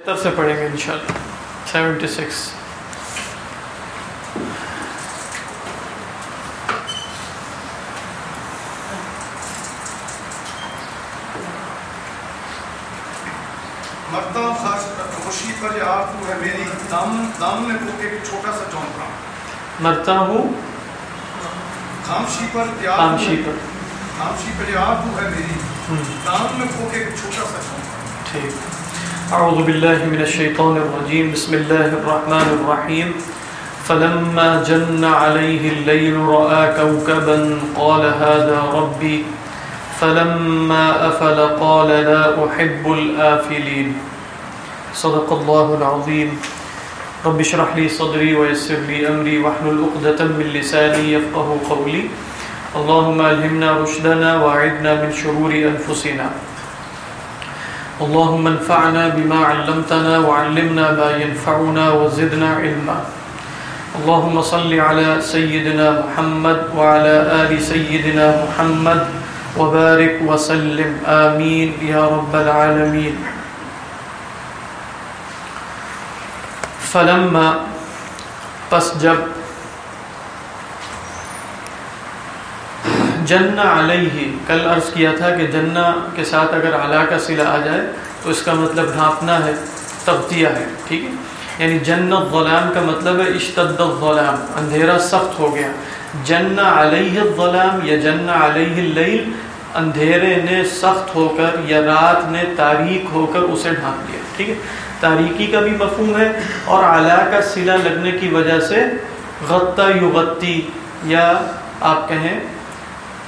بہتر سے پڑھیں گے انشاءاللہ۔ سیونٹی سکس مرتا خوشی پر آپ ہے میری دامن دامن میں کو کے ایک چھوٹا سا چونکا مرتا ہوں۔ خامشی پر آپ خامشی پر۔ خامشی پر آپ ہے میری ہم، دامن میں کو ایک چھوٹا سا چونکا ٹھیک۔ اعوذ باللہ من الشیطان الرجیم بسم اللہ الرحمن الرحیم فلما جن علیہ اللیل رأى کوکبا قال هذا ربی فلما افل قال لا احب الآفلین صدق اللہ العظیم رب اشرح لي صدري ويسر لي امري واحلل عقدة من لساني يفقهوا قولي. اللهم الهمنا رشدنا واعذنا من شرور انفسنا اللهم انفعنا بما علمتنا وعلمنا ما ينفعنا وزدنا علما. اللهم صل على سيدنا محمد وعلى آل سيدنا محمد وبارك وسلم. آمين. يا رب العالمين. فلما پس جب جنہ علیہ کل عرض کیا تھا کہ جنہ کے ساتھ اگر علا کا صلہ آ جائے تو اس کا مطلب ڈھانپنا ہے تغطیہ ہے، ٹھیک ہے؟ یعنی جن الظلام کا مطلب ہے اشتد الظلام، اندھیرا سخت ہو گیا۔ جنہ علیہ الظلام یا جنہ علیہ اللیل، اندھیرے نے سخت ہو کر یا رات نے تاریک ہو کر اسے ڈھانپ دیا، ٹھیک ہے؟ تاریکی کا بھی مفہوم ہے اور علا کا صلہ لگنے کی وجہ سے غطہ یغتی یا آپ کہیں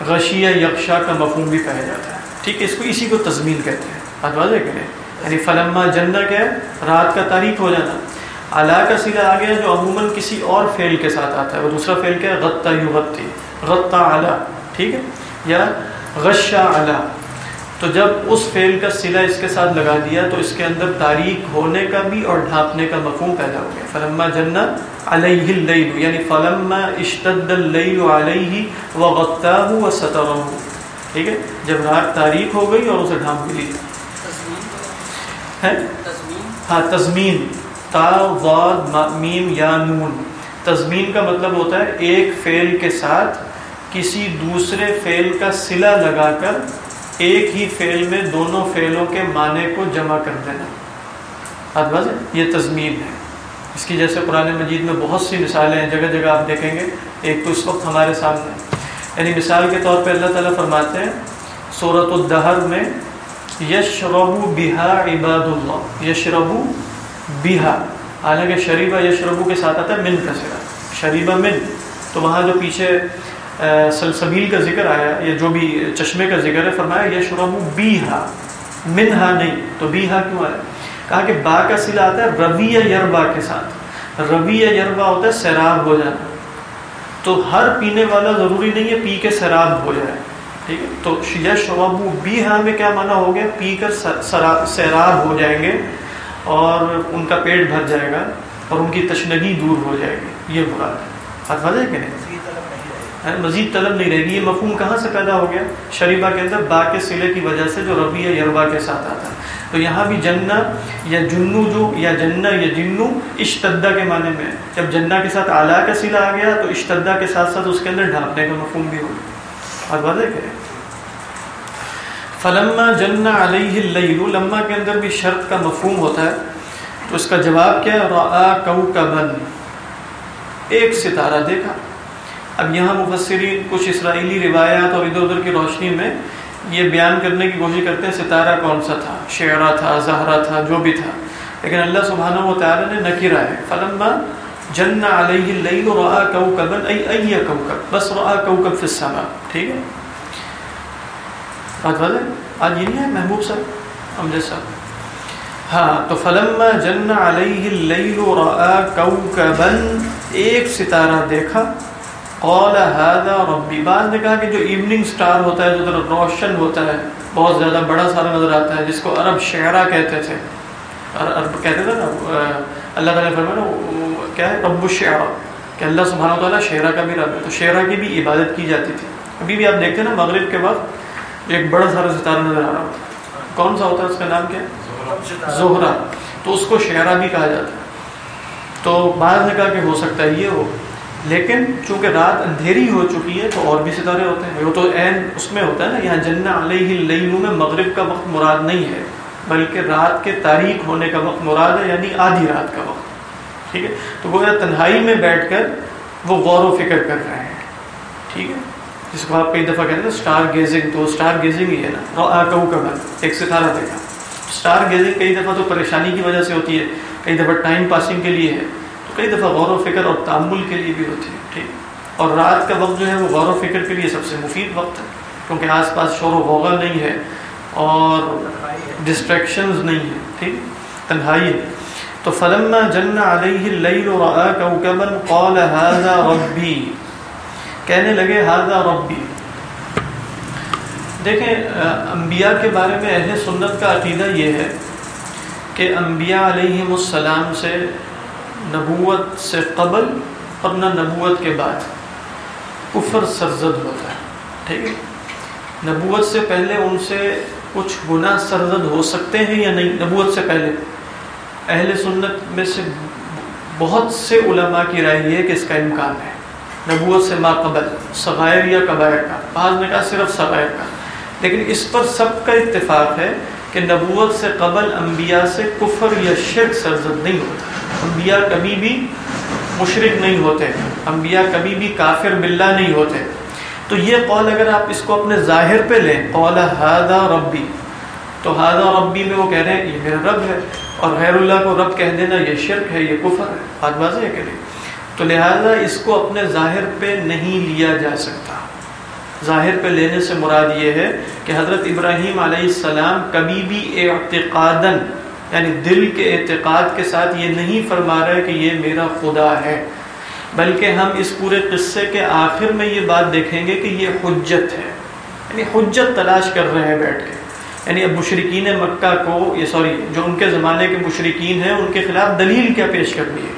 غشیہ یکشا کا مفہوم بھی پایا جاتا ہے۔ ٹھیک ہے، اس کو اسی کو تضمین کہتے ہیں۔ بات واضح کہ نہیں؟ یعنی فلما جنہ کیا ہے؟ رات کا تاریخ ہو جانا علا کا سیدھا آ گیا جو عموماً کسی اور فعل کے ساتھ آتا ہے۔ وہ دوسرا فعل کیا ہے؟ غطہ یغتی غطہ علا۔ ٹھیک ہے؟ یا غشہ علا۔ تو جب اس فعل کا صلہ اس کے ساتھ لگا دیا تو اس کے اندر تاریخ ہونے کا بھی اور ڈھانپنے کا مفہوم پیدا ہو گیا۔ فلما جنہ علیہ اللیل یعنی فلما اشتد اللیل علیہ وغطاہ وسترہ ٹھیک ہے؟ جب رات تاریخ ہو گئی اور اسے ڈھانپ بھی لیا ہے؟ ہاں تضمین تا ضاد ما- میم یا نون۔ تضمین کا مطلب ہوتا ہے ایک فعل کے ساتھ کسی دوسرے فعل کا صلہ لگا کر ایک ہی فعل میں دونوں فعلوں کے معنی کو جمع کر دینا؟ یہ تضمین ہے۔ اس کی جیسے قرآن مجید میں بہت سی مثالیں ہیں، جگہ جگہ آپ دیکھیں گے۔ ایک تو اس وقت ہمارے سامنے۔ ہے۔ یعنی مثال کے طور پہ اللہ تعالیٰ فرماتے ہیں صورت الدہر میں، یشربو بہا عباد اللہ۔ یشربو بہا۔ حالانکہ شریبہ یشربو کے ساتھ آتا ہے، من کا سرا۔ شریبہ من۔ تو وہاں جو پیچھے سلسبیل کا ذکر آیا، یا جو بھی چشمے کا ذکر ہے، فرمایا، یشربو بیہا منہا نہیں۔ تو بیہا کیوں آیا؟ کہا کہ با کا صلہ آتا ہے رویہ یربا کے ساتھ۔ رویہ یربا ہوتا ہے سیراب ہو جانا۔ تو ہر پینے والا ضروری نہیں ہے پی کے سیراب ہو جائے۔ ٹھیک ہے؟ تو یشربو بیہا میں کیا معنی ہو گیا؟ پی کر سیراب ہو جائیں گے اور ان کا پیٹ بھر جائے گا اور ان کی تشنگی دور ہو جائے گی۔ یہ مراد ہے۔ بات واضح کہ نہیں؟ مزید طلب نہیں رہے گی یہ مفہوم کہاں سے پیدا ہو گیا؟ شریبہ کے اندر با کے سلے کی وجہ سے جو رویہ یربا کے ساتھ آتا ہے۔ تو یہاں بھی جنہ یا جنو جو یا جنہ یا جنو اشتدہ کے معنی میں ہے۔ جب جنہ کے ساتھ اعلیٰ کا سلا آ گیا تو اشتدہ کے ساتھ ساتھ اس کے اندر ڈھانپنے کا مفہوم بھی ہو گیا۔ اور واضح کریں فلما جنہ علیہ اللیل، لما کے اندر بھی شرط کا مفہوم ہوتا ہے۔ تو اس کا جواب کیا ہے؟ ایک ستارہ، دیکھا؟ اب یہاں مفسرین کچھ اسرائیلی روایات اور ادھر ادھر کی روشنی میں یہ بیان کرنے کی کوشش کرتے ہیں، ستارہ کون سا تھا شعرا تھا زہرا تھا، جو بھی تھا۔ لیکن اللہ سبحانہ و تعالی نے نکرا ہے۔ فلما جن علیہ اللیل رآ کوکبا، ای ای کوکب، بس رآ کوکب فی السماء۔ ٹھیک ہے؟ بات واضح آج یہ نہیں ہے؟ محبوب صاحب امجد صاحب ہاں تو فلما جن علیہ اللیل رآ کوکبا، ایک ستارہ دیکھا۔ قال هذا ربی بعض نے کہا کہ جو ایوننگ سٹار ہوتا ہے، جو ذرا روشن ہوتا ہے، بہت زیادہ بڑا سارا نظر آتا ہے، جس کو عرب شعرا کہتے تھے۔ عرب کہتے تھے نا، اللہ تعالیٰ نے فرمایا نا وہ کیا ہے؟ رب الشعرا۔ کہ اللہ سبحانہ وتعالیٰ شعرا کا بھی رب ہے۔ تو شعرا کی بھی عبادت کی جاتی تھی۔ ابھی بھی آپ دیکھتے ہیں نا، مغرب کے وقت ایک بڑا سارا ستارہ نظر آ رہا ہوتا ہے۔ کون سا ہوتا ہے؟ اس کا نام کیا ہے؟ زہرا۔ تو اس کو شعرا بھی کہا جاتا ہے۔ تو بعض نے کہا کہ ہو سکتا ہے یہ ہو۔ لیکن چونکہ رات اندھیری ہو چکی ہے تو اور بھی ستارے ہوتے ہیں، وہ تو عین اس میں ہوتا ہے نا، یہاں جن علیہ اللیل میں مغرب کا وقت مراد نہیں ہے، بلکہ رات کے تاریخ ہونے کا وقت مراد ہے یعنی آدھی رات کا وقت۔ ٹھیک ہے؟ تو گویا تنہائی میں بیٹھ کر وہ غور و فکر کر رہے ہیں۔ ٹھیک ہے؟ جس کو آپ کئی دفعہ کہتے ہیں اسٹار گیزنگ تو اسٹار گیزنگ ہی ہے نا۔ کہ ایک ستارہ دیکھا۔ اسٹار گیزنگ کئی دفعہ تو پریشانی کی وجہ سے ہوتی ہے، کئی دفعہ ٹائم پاسنگ کے لیے ہے۔ کئی دفعہ غور و فکر اور تعمل کے لیے بھی ہوتی ہے، ٹھیک۔ اور رات کا وقت جو ہے وہ غور و فکر کے لیے سب سے مفید وقت ہے، کیونکہ آس پاس شور و غوغا نہیں ہے اور ڈسٹریکشنز نہیں ہیں ٹھیک۔ تنہائی ہے۔ تو فلما جن علیہ اللیل رآ کوكبا قال هذا ربی کہنے لگے، هذا ربی دیکھیں انبیاء کے بارے میں اہل سنت کا عقیدہ یہ ہے کہ انبیاء علیہ السلام سے نبوت سے قبل، اور نہ نبوت کے بعد۔ کفر سرزد ہوتا ہے، ٹھیک ہے؟ نبوت سے پہلے ان سے کچھ گناہ سرزد ہو سکتے ہیں یا نہیں؟ نبوت سے پہلے۔ اہل سنت میں سے بہت سے علماء کی رائے یہ ہے کہ اس کا امکان ہے۔ نبوت سے ما قبل صغائر یا قبائر کا۔ بعض نے کہا صرف صغائر کا۔ لیکن اس پر سب کا اتفاق ہے کہ نبوت سے قبل انبیاء سے کفر یا شرک سرزد نہیں ہوتا۔ انبیاء کبھی بھی مشرق نہیں ہوتے، انبیاء کبھی بھی کافر باللہ نہیں ہوتے۔ تو یہ قول اگر آپ اس کو اپنے ظاہر پہ لیں، قول ہادہ ربی، تو ہادہ ربی میں وہ کہہ رہے ہیں یہ میرا رب ہے، اور غیر اللہ کو رب کہہ دینا یہ شرک ہے، یہ کفر ہے۔ بات واضح ہے کہ نہیں؟ تو لہٰذا اس کو اپنے ظاہر پہ نہیں لیا جا سکتا۔ ظاہر پہ لینے سے مراد یہ ہے کہ حضرت ابراہیم علیہ السلام کبھی بھی اعتقادن یعنی دل کے اعتقاد کے ساتھ یہ نہیں فرما رہے کہ یہ میرا خدا ہے، بلکہ ہم اس پورے قصے کے آخر میں یہ بات دیکھیں گے کہ یہ حجت ہے۔ یعنی حجت تلاش کر رہے ہیں بیٹھ کے۔ یعنی اب مشرقین مکہ کو یہ سوری، جو ان کے زمانے کے مشرقین ہیں، ان کے خلاف دلیل کیا پیش کرنی ہے؟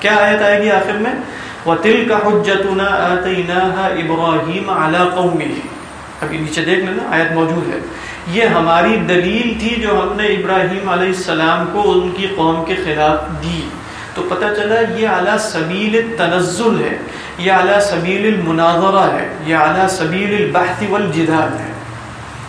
کیا آیت آئے گی آخر میں؟ وَتِلْكَ حُجَّتُنَا آتَيْنَاهَا إِبْرَاهِيمَ عَلَىٰ قَوْمِهِ۔ ابھی نیچے دیکھ لینا، آیت موجود ہے۔ یہ ہماری دلیل تھی جو ہم نے ابراہیم علیہ السلام کو ان کی قوم کے خلاف دی۔ تو پتہ چلا یہ اعلیٰ سبیل تنزل ہے، یہ اعلیٰ سبیل المناظرہ ہے، یہ اعلیٰ سبیل البحث والجدال ہے۔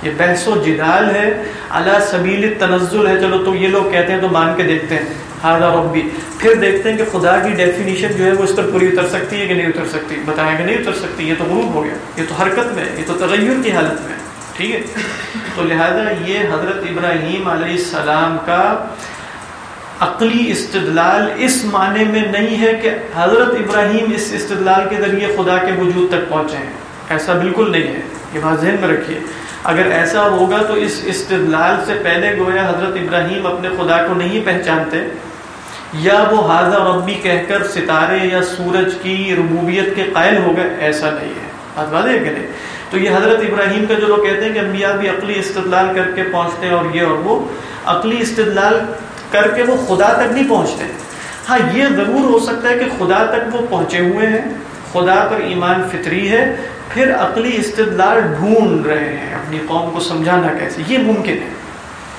یہ بحث و جدال ہے اعلیٰ سبیل تنزل ہے۔ چلو تو یہ لوگ کہتے ہیں تو مان کے دیکھتے ہیں۔ ہارا ربی۔ پھر دیکھتے ہیں کہ خدا کی ڈیفینیشن جو ہے وہ اس پر پوری اتر سکتی ہے کہ نہیں اتر سکتی۔ بتائیں کہ نہیں اتر سکتی، یہ تو غروب ہو گیا۔ یہ تو حرکت میں یہ تو تغیر کی حالت میں ٹھیک ہے جی؟ تو لہذا یہ حضرت ابراہیم علیہ السلام کا عقلی استدلال اس معنی میں نہیں ہے کہ حضرت ابراہیم اس استدلال کے ذریعے خدا کے وجود تک پہنچے ہیں۔ ایسا بالکل نہیں ہے۔ یہ بات ذہن میں رکھیے۔ اگر ایسا ہوگا تو اس استدلال سے پہلے گویا حضرت ابراہیم اپنے خدا کو نہیں پہچانتے، یا وہ حاضہ ربی کہہ کر ستارے یا سورج کی ربوبیت کے قائل ہو گئے، ایسا نہیں ہے۔ بات واضح کہ نہیں؟ تو یہ حضرت ابراہیم کا جو لوگ کہتے ہیں کہ انبیاء بھی عقلی استدلال کر کے پہنچتے ہیں اور یہ اور وہ، عقلی استدلال کر کے وہ خدا تک نہیں پہنچتے۔ ہاں یہ ضرور ہو سکتا ہے کہ خدا تک وہ پہنچے ہوئے ہیں، خدا پر ایمان فطری ہے، پھر عقلی استدلال ڈھونڈ رہے ہیں۔ اپنی قوم کو سمجھانا کیسے؟ یہ ممکن ہے۔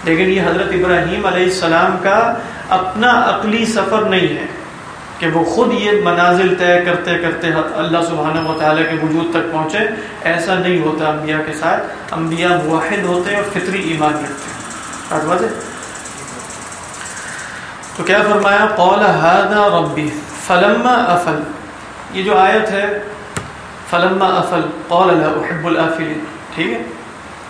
لیکن یہ حضرت ابراہیم علیہ السلام کا اپنا عقلی سفر نہیں ہے۔ کہ وہ خود یہ منازل طے کرتے کرتے اللہ سبحانہ و تعالیٰ کے وجود تک پہنچے۔ ایسا نہیں ہوتا انبیاء کے ساتھ۔ انبیاء واحد ہوتے ہیں اور فطری ایمان رکھتے ہیں۔ تو کیا فرمایا؟ قول هذا ربی، فلما افل۔ یہ جو آیت ہے، فلما افل قول لا احب الافلین۔ ٹھیک ہے؟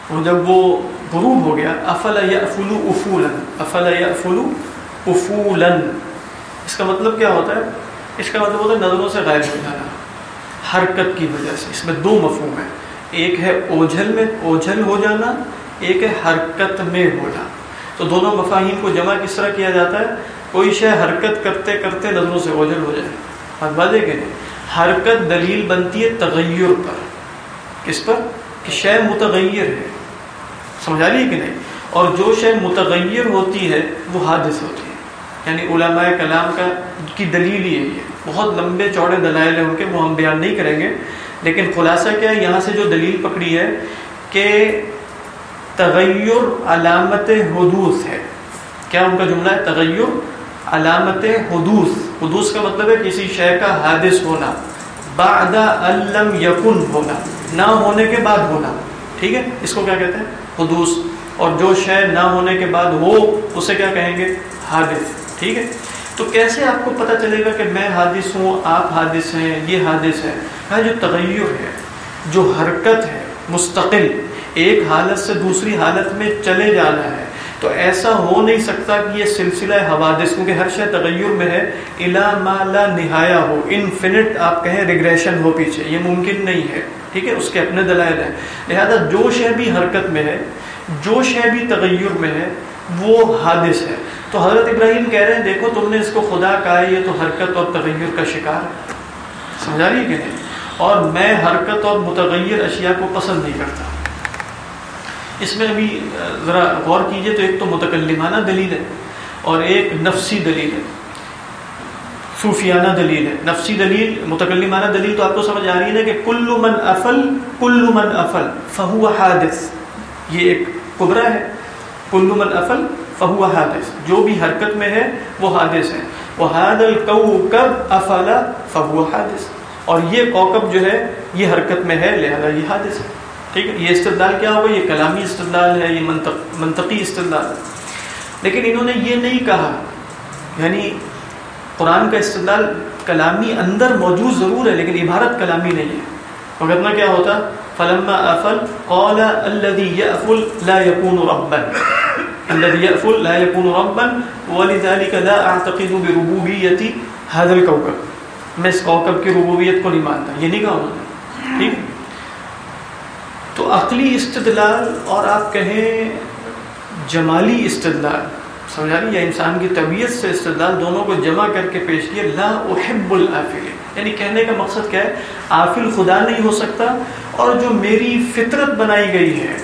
اور جب وہ غروب ہو گیا افل یافل افولا۔ افل یافل افولا۔ اس کا مطلب کیا ہوتا ہے؟ اس کا مطلب ہوتا ہے نظروں سے غائب ہو جانا حرکت کی وجہ سے۔ اس میں دو مفہوم ہیں۔ ایک ہے اوجھل میں اوجھل ہو جانا، ایک ہے حرکت میں ہونا۔ تو دونوں مفاہیم کو جمع کس طرح کیا جاتا ہے؟ کوئی شے حرکت کرتے کرتے نظروں سے اوجھل ہو جائے۔ بات بازے کہ نہیں حرکت دلیل بنتی ہے تغیر پر۔ کس پر؟ کہ شے متغیر ہے۔ سمجھا لیے کہ نہیں؟ اور جو شے متغیر ہوتی ہے، وہ حادث ہوتی ہے۔ یعنی علماء کلام کا کی دلیل ہی ہے۔ بہت لمبے چوڑے دلائل ہیں ان کے، وہ ہم بیان نہیں کریں گے۔ لیکن خلاصہ کیا ہے، یہاں سے جو دلیل پکڑی ہے کہ تغیر علامت حدوث ہے۔ کیا ان کا جملہ ہے؟ تغیر علامت حدوث۔ حدوث کا مطلب ہے کسی شے کا حادث ہونا، بعد علم یقن ہونا، نہ ہونے کے بعد ہونا۔ ٹھیک ہے؟ اس کو کیا کہتے ہیں؟ حدوث۔ اور جو شے نہ ہونے کے بعد ہو، اسے کیا کہیں گے؟ حادث۔ ٹھیک ہے؟ تو کیسے آپ کو پتہ چلے گا کہ میں حادث ہوں، آپ حادث ہیں، یہ حادث ہے؟ کہا جو تغیر ہے، جو حرکت ہے، مستقل، ایک حالت سے دوسری حالت میں چلے جانا ہے۔ تو ایسا ہو نہیں سکتا کہ یہ سلسلہ حوادث، کیونکہ ہر شے تغیر میں ہے۔ الا ما لا نہایا ہو انفینٹ آپ کہیں ریگریشن ہو پیچھے، یہ ممکن نہیں ہے۔ ٹھیک ہے؟ اس کے اپنے دلائل ہیں۔ لہذا جو شے بھی حرکت میں ہے، جو شے بھی تغیر میں ہے وہ حادث ہے۔ تو حضرت ابراہیم کہہ رہے ہیں، دیکھو تم نے اس کو خدا کہا ہے یہ تو حرکت اور تغیر کا شکار ہے۔ سمجھا رہی ہے کہ نہیں؟ اور میں حرکت اور متغیر اشیاء کو پسند نہیں کرتا۔ اس میں ابھی ذرا غور کیجیے تو ایک تو متکلمانہ دلیل ہے اور ایک نفسی دلیل ہے۔ صوفیانہ دلیل ہے۔ نفسی دلیل، متکلمانہ دلیل تو آپ کو سمجھ آ رہی ہے نا کہ کل من افل، کل من افل، فہو حادث۔ یہ ایک قبرہ ہے۔ کل من افل فہو حادث. جو بھی حرکت میں ہے وہ حادث ہے. وہاد الکوکب افل فہو حادث. اور یہ کوکب جو ہے، یہ حرکت میں ہے، لہذا یہ حادث ہے. ٹھیک ہے؟ یہ استدلال کیا ہوگا یہ کلامی استدلال ہے، یہ منطق، منطقی استدلال ہے. لیکن انہوں نے یہ نہیں کہا یعنی قرآن کا استدلال کلامی اندر موجود ضرور ہے، لیکن عبارت کلامی نہیں ہے. وغیرہ کیا ہوتا؟ فلما افل قال الذي يأفل لا يكون ربا. الذي يأفل لا يكون ربا، ولذلك لا اعتقد بربوبية هذا الكوكب. میں اس کوکب کی ربوبیت کو نہیں مانتا، یہ نہیں کہا انہوں نے ٹھیک؟ تو عقلی استدلال اور آپ کہیں جمالی استدلال، سمجھا رہی یا انسان کی طبیعت سے استدلال دونوں کو جمع کر کے پیش کیا، لا احب العافل یعنی کہنے کا مقصد کیا ہے؟ عافل خدا نہیں ہو سکتا اور جو میری فطرت بنائی گئی ہے،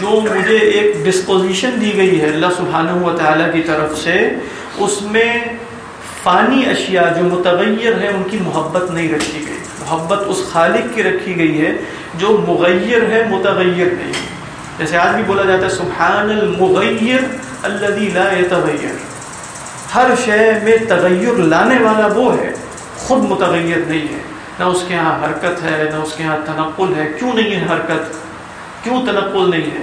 جو مجھے ایک ڈسپوزیشن دی گئی ہے اللہ سبحانہ و تعالیٰ کی طرف سے، اس میں فانی اشیاء جو متغیر ہیں، ان کی محبت نہیں رکھی گئی۔ محبت اس خالق کی رکھی گئی ہے جو مغیر ہے، متغیر نہیں۔ جیسے آج بھی بولا جاتا ہے، سبحان المغیر الذي لا يتغیر ہر شے میں تغیر لانے والا وہ ہے، خود متغیر نہیں ہے۔ نہ اس کے ہاں حرکت ہے، نہ اس کے ہاں تنقل ہے۔ کیوں نہیں ہے حرکت؟ کیوں تنقل نہیں ہے؟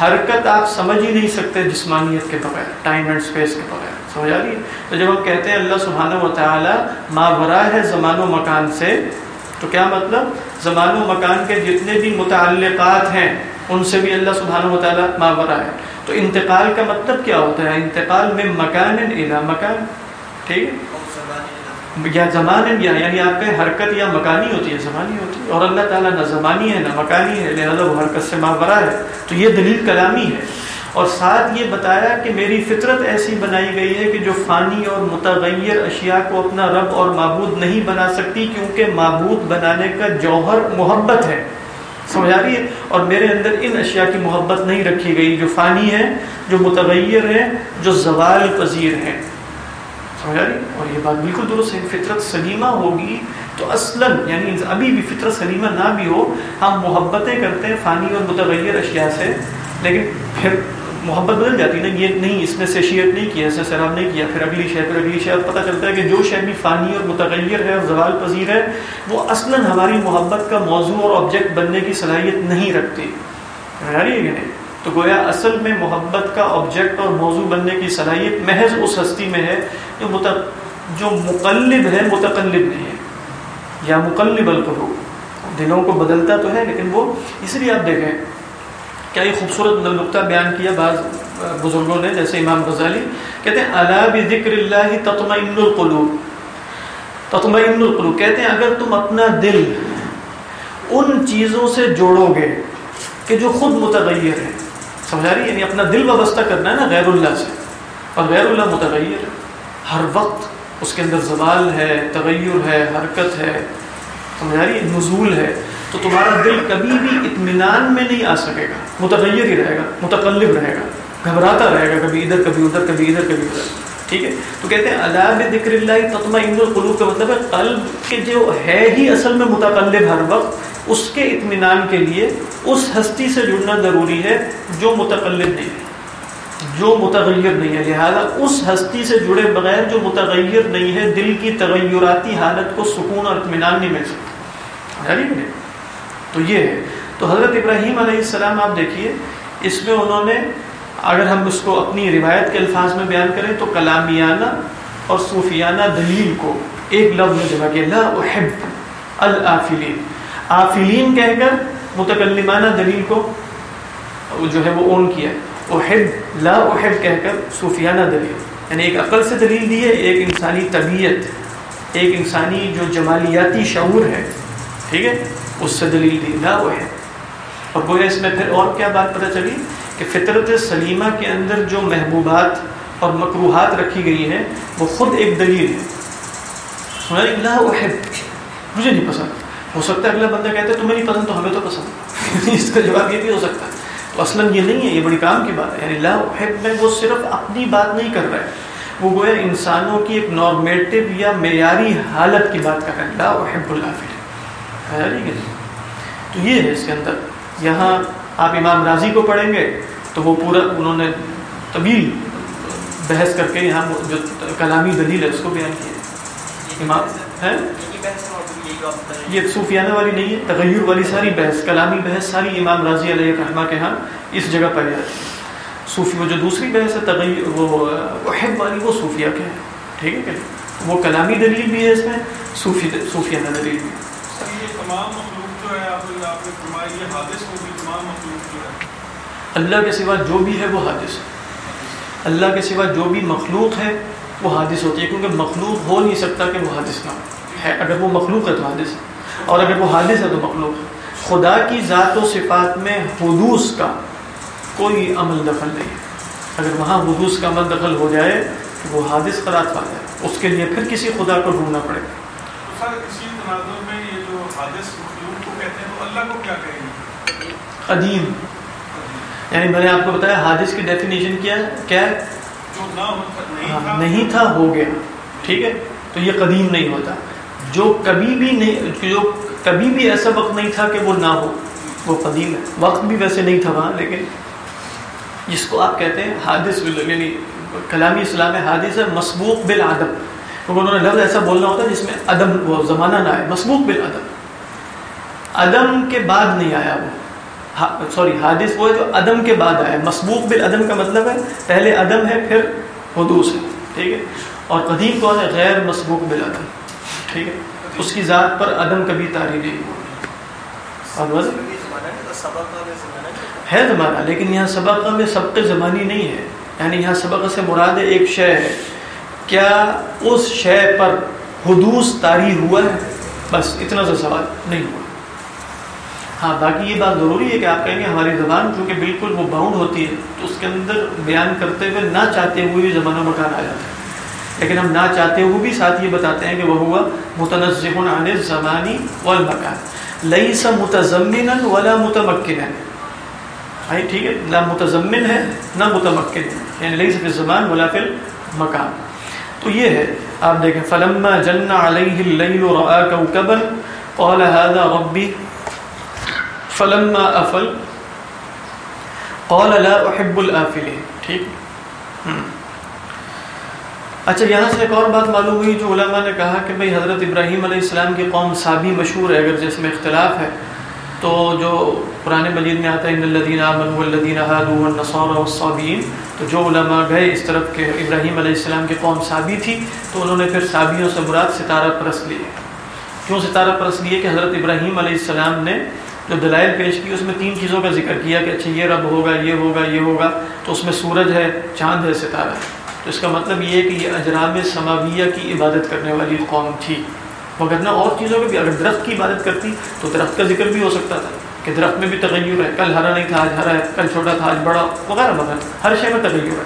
حرکت آپ سمجھ ہی نہیں سکتے جسمانیت کے بغیر ٹائم اینڈ اسپیس کے بغیر۔ سمجھ آ رہی ہے تو جب ہم کہتے ہیں اللہ سبحانہ و تعالیٰ ماورا ہے زمان و مکان سے، تو کیا مطلب؟ زمان و مکان کے جتنے بھی متعلقات ہیں، ان سے بھی اللہ سبحانہ و تعالیٰ ماورا ہے۔ تو انتقال کا مطلب کیا ہوتا ہے؟ انتقال میں مکان الا مکان۔ ٹھیک ہے؟ یا زمان یا یعنی آپ کے حرکت یا مکانی ہوتی ہے، زمانی ہوتی ہے۔ اور اللہ تعالیٰ نہ زمانی ہے، نہ مکانی ہے، لہذا وہ حرکت سے ماورا ہے۔ تو یہ دلیل کلامی ہے۔ اور ساتھ یہ بتایا کہ میری فطرت ایسی بنائی گئی ہے کہ جو فانی اور متغیر اشیاء کو اپنا رب اور معبود نہیں بنا سکتی، کیونکہ معبود بنانے کا جوہر محبت ہے۔ سمجھ آ رہی ہے؟ اور میرے اندر ان اشیاء کی محبت نہیں رکھی گئی۔ جو فانی ہے، جو متغیر ہے، جو زوال پذیر ہے۔ سمجھ رہی اور یہ بات بالکل درست ہے فطرت سلیمہ ہوگی تو اصلاً یعنی ابھی بھی فطرت سلیمہ نہ بھی ہو، ہم محبتیں کرتے ہیں فانی اور متغیر اشیاء سے، لیکن پھر محبت بدل جاتی نا، یہ نہیں، اس نے سیشیٹ نہیں کیا اس نے سیراب نہیں کیا، پھر اگلی شے، پھر اگلی شے پتہ چلتا ہے کہ جو شے بھی فانی اور متغیر ہے اور زوال پذیر ہے، وہ اصلاً ہماری محبت کا موضوع اور آبجیکٹ بننے کی صلاحیت نہیں رکھتی۔ ہے کہ نہیں؟ تو گویا اصل میں محبت کا آبجیکٹ اور موضوع بننے کی صلاحیت محض اس ہستی میں ہے جو مت جو مقلب ہے، متقلب نہیں ہے۔ یا مقلب القلوب۔ دلوں کو بدلتا تو ہے لیکن وہ، اس لیے آپ دیکھیں، کیا یہ خوبصورت نقطہ بیان کیا بعض بزرگوں نے، جیسے امام غزالی، کہتے ہیں، الا بذکر اللہ تطمئن القلوب تطمئن القلوب، کہتے ہیں، اگر تم اپنا دل ان چیزوں سے جوڑو گے کہ جو خود متغیر ہے سمجھا رہی یعنی اپنا دل وابستہ کرنا ہے نا غیر اللہ سے۔ اور غیر اللہ متغیر ہے۔ ہر وقت اس کے اندر زوال ہے، تغیر ہے، حرکت ہے۔ سمجھا رہی نزول ہے۔ تو تمہارا دل کبھی بھی اطمینان میں نہیں آ سکے گا۔ متغیر ہی رہے گا، متقلب رہے گا، گھبراتا رہے گا کبھی ادھر کبھی ادھر کبھی ادھر کبھی ادھر۔ ٹھیک ہے؟ تو کہتے ہیں اللہ ذکر اللہ تطمئن القلوب کا مطلب ہے، قلب کے جو ہے ہی اصل میں متقلب ہر وقت، اس کے اطمینان کے لیے اس ہستی سے جڑنا ضروری ہے جو متقلب نہیں ہے۔ جو متغیر نہیں ہے، لہذا اس ہستی سے جڑے بغیر جو متغیر نہیں ہے، دل کی تغیراتی حالت کو سکون اور اطمینان نہیں مل سکتا۔ تو یہ ہے۔ تو حضرت ابراہیم علیہ السلام، آپ دیکھیے، اس میں انہوں نے اگر ہم اس کو اپنی روایت کے الفاظ میں بیان کریں تو کلامیانہ اور صوفیانہ دلیل کو ایک لفظ میں جمع کیا لا احب الافلین آفلین کہہ کر متکلمانہ دلیل کو جو ہے وہ اون کیا احب، لا احب کہہ کر صوفیانہ دلیل۔ یعنی ایک عقل سے دلیل دی ہے، ایک انسانی طبیعت، ایک انسانی جو جمالیاتی شعور ہے۔ ٹھیک ہے؟ اس سے دلیل دی، لا احب۔ اور گویا اس میں پھر اور کیا بات پتہ چلی؟ کہ فطرت سلیمہ کے اندر جو محبوبات اور مقروحات رکھی گئی ہیں، وہ خود ایک دلیل ہے لا احب، مجھے نہیں پسند۔ ہو سکتا ہے اگلا بندہ کہتا ہے، تمہیں نہیں پسند، تو ہمیں تو پسند۔ اس کا جواب یہ بھی ہو سکتا ہے۔ تو اصلا یہ نہیں ہے، یہ بڑی کام کی بات ہے۔ یعنی لا احب میں وہ صرف اپنی بات نہیں کر رہا ہے۔ وہ گویا انسانوں کی ایک نارمیٹو یا معیاری حالت کی بات کر رہے ہیں لا احب اللہ جی۔ تو یہ ہے اس کے اندر۔ یہاں آپ امام راضی کو پڑھیں گے تو وہ پورا انہوں نے طویل بحث کر کے یہاں جو کلامی دلیل ہے اس کو بیان کیا امام ہے یہ صوفیانہ والی نہیں ہے، تغیر والی ساری بحث، کلامی بحث ساری امام راضی علیہ الرحمہ کے ہاں اس جگہ پائی جاتی ہے۔ صوفی، وہ جو دوسری بحث ہے، تغیر، وہ وحب والی، وہ صوفیہ کے ہیں۔ ٹھیک ہے کہ وہ کلامی دلیل بھی ہے اس میں، صوفی، صوفیانہ دلیل بھی اللہ کے سوا جو بھی ہے وہ حادث ہے۔ اللہ کے سوا جو بھی مخلوق ہے وہ حادث ہوتی ہے کیونکہ مخلوق ہو نہیں سکتا کہ وہ حادث نہ ہے۔ اگر وہ مخلوق ہے تو حادث ہے۔ اور اگر وہ حادث ہے تو مخلوق ہے۔ خدا کی ذات و صفات میں حدوث کا کوئی عمل دخل نہیں۔ ہے اگر وہاں حدوث کا عمل دخل ہو جائے تو وہ حادث قرار پا جائے۔ اس کے لیے پھر کسی خدا کو ڈھونڈنا پڑے۔ گا قدیم. یعنی میں نے آپ کو بتایا حادث کی ڈیفینیشن کیا کیا نہیں تھا۔ ہو گیا۔ ٹھیک ہے؟ تو یہ قدیم نہیں ہوتا۔ جو کبھی بھی نہیں جو کبھی بھی ایسا وقت نہیں تھا کہ وہ نہ ہو۔ وہ قدیم ہے۔ وقت بھی ویسے نہیں تھا وہاں لیکن جس کو آپ کہتے ہیں حادث یعنی کلامی اسلام حادث ہے مسبوق بالعدم۔ کیونکہ انہوں نے لفظ ایسا بولنا ہوتا ہے جس میں عدم وہ زمانہ نہ آئے۔ مسبوق بالعدم۔ عدم کے بعد نہیں آیا وہ۔ سوری، حادث وہ ہے جو عدم کے بعد آیا مسبوق بالعدم کا مطلب ہے پہلے عدم ہے، پھر حدوث ہے، ٹھیک ہے؟ اور قدیم کون ہے؟ غیر مسبوق بالعدم، ٹھیک ہے؟ اس کی ذات پر عدم کبھی تاری نہیں ہے زمانہ، لیکن یہاں سبق میں سبق زمانی نہیں ہے۔ یعنی یہاں سبق سے مراد ایک شے ہے۔ کیا اس شے پر حدوث تاری ہوا ہے؟ بس، اتنا سا سوال نہیں ہوا۔ ہاں باقی یہ بات ضروری ہے کہ آپ کہیں گے ہماری زبان چونکہ بالکل وہ باؤنڈ ہوتی ہے، تو اس کے اندر بیان کرتے ہوئے نہ چاہتے ہوئے بھی زمانہ مکان آ جاتا ہے۔ لیکن ہم نہ چاہتے ہوئے بھی ساتھ یہ بتاتے ہیں کہ وہ ہوا متنزع عن الزمانی والمکان۔ لیس متضمنا ولا متمکنا۔ بھائی ٹھیک ہے نہ متضمن ہے، نہ متمکن ہے۔ یعنی لیس فی الزمان ولا فی المکان۔ تو یہ ہے، آپ دیکھیں، فلما جن علیہ اللیل رآ کوكبا قال هذا ربی فلما افل، قال لا احب الافلین ٹھیک؟ اچھا یہاں سے ایک اور بات معلوم ہوئی جو علماء نے کہا کہ بھئی حضرت ابراہیم علیہ السلام کی قوم سابی مشہور ہے، اگر جس میں اختلاف ہے، تو جو قرآن مجید میں آتا ہے، ان الذین آمنوا والذین هادوا والنصارى والصابین تو جو علماء گئے اس طرف کہ ابراہیم علیہ السلام کی قوم سابی تھی، تو انہوں نے پھر سابیوں سے مراد ستارہ پرست لیے۔ کیوں ستارہ پرست لیے؟ کہ حضرت ابراہیم علیہ السلام نے جو دلائل پیش کی، اس میں تین چیزوں کا ذکر کیا کہ اچھا یہ رب ہوگا، یہ ہوگا یہ ہوگا، تو اس میں سورج ہے، چاند ہے، ستارہ ہے۔ تو اس کا مطلب یہ ہے کہ یہ اجرام سماویہ کی عبادت کرنے والی قوم تھی۔ مگر نہ اور چیزوں کی بھی، اگر درخت کی عبادت کرتی تو درخت کا ذکر بھی ہو سکتا تھا کہ درخت میں بھی تغیر ہے۔ کل ہرا نہیں تھا، آج ہرا ہے، کل چھوٹا تھا، آج بڑا، وغیرہ وغیرہ ہر شے میں تغیر ہے۔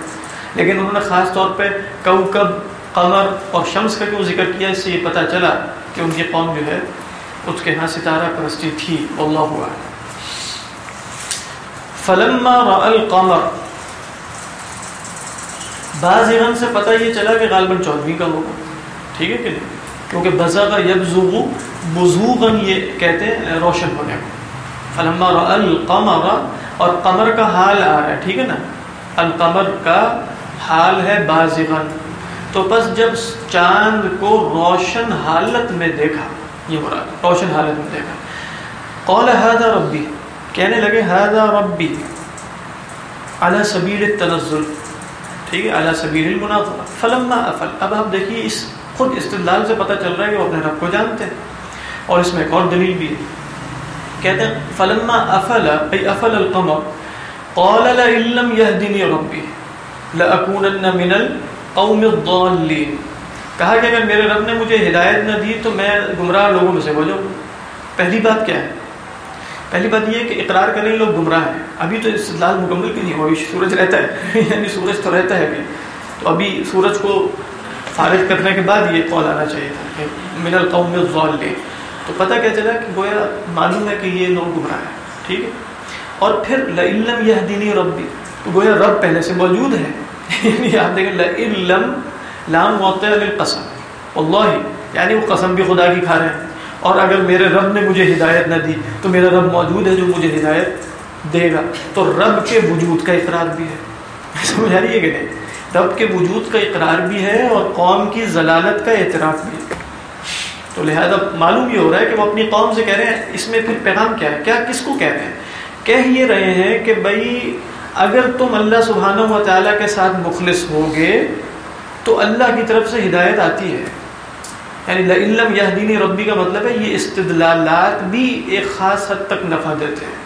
لیکن انہوں نے خاص طور پہ کوکب قمر اور شمس کا کیوں ذکر کیا؟ اس سے یہ پتہ چلا کہ ان کی قوم جو ہے اس کے ہاں ستارہ پرستی تھی اللہ ہوا فلما القمر۔ بعض ایران سے پتہ یہ چلا کہ غالباً چودھویں کا ہوگا ٹھیک ہے کہ نہیں؟ کیونکہ بزغ یبزغ بزوغن یہ کہتے ہیں، روشن ہونے کو۔ فلما القمر اور قمر کا حال آ رہا ہے، ٹھیک ہے نا؟ القمر کا حال ہے بازغن تو بس جب چاند کو روشن حالت میں دیکھا یہ مراد روشن حالت میں دیکھا۔ قول هذا ربی کہنے لگے هذا ربی على سبیل التنزل۔ ٹھیک ہے اعلیٰ سبیر المناظرہ فلما افل۔ اب آپ دیکھیے، اس خود استدلال سے پتہ چل رہا ہے کہ وہ اپنے رب کو جانتے ہیں۔ اور اس میں ایک اور دلیل بھی ہے۔ کہتے ہیں، فلما افل ای افل القمر، قال لئن لم يهدني ربي لاكونن من القوم الضالين۔ کہا کہ اگر میرے رب نے مجھے ہدایت نہ دی تو میں گمراہ لوگوں میں سے ہو جاؤں۔ پہلی بات کیا ہے؟ پہلی بات یہ ہے کہ اقرار کریں لوگ گمراہ ہیں۔ ابھی تو استدلال مکمل بھی نہیں ہو سورج رہتا ہے۔ یعنی سورج تو رہتا ہے ابھی۔ تو ابھی سورج کو فارغ کرنے کے بعد یہ قول آنا چاہیے تھا کہ من القوم الضالین تو پتہ کیا چلا کہ گویا معلوم ہے کہ یہ لوگ گمراہ ہیں۔ ٹھیک ہے؟ اور پھر لعلم یہ دینی ربی۔ تو گویا رب پہلے سے موجود ہے۔ یعنی آپ دیکھیں لعلم لام موقع قسم۔ اللہ یعنی وہ قسم بھی خدا کی کھا رہے ہیں۔ اور اگر میرے رب نے مجھے ہدایت نہ دی، تو میرا رب موجود ہے جو مجھے ہدایت دے گا۔ تو رب کے وجود کا اقرار بھی ہے۔ سمجھ آ رہی ہے کہ نہیں؟ رب کے وجود کا اقرار بھی ہے اور قوم کی ضلالت کا اعتراف بھی ہے۔ تو لہذا معلوم یہ ہو رہا ہے کہ وہ اپنی قوم سے کہہ رہے ہیں، اس میں پھر پیغام کیا ہے؟ کیا کس کو کہہ رہے ہیں؟ کہہ یہ رہے ہیں کہ بھائی، اگر تم اللہ سبحانہ و تعالیٰ کے ساتھ مخلص ہوگے تو اللہ کی طرف سے ہدایت آتی ہے۔ یعنی علم یہ دینی ربی کا مطلب ہے یہ استدلالات بھی ایک خاص حد تک نفع دیتے ہیں۔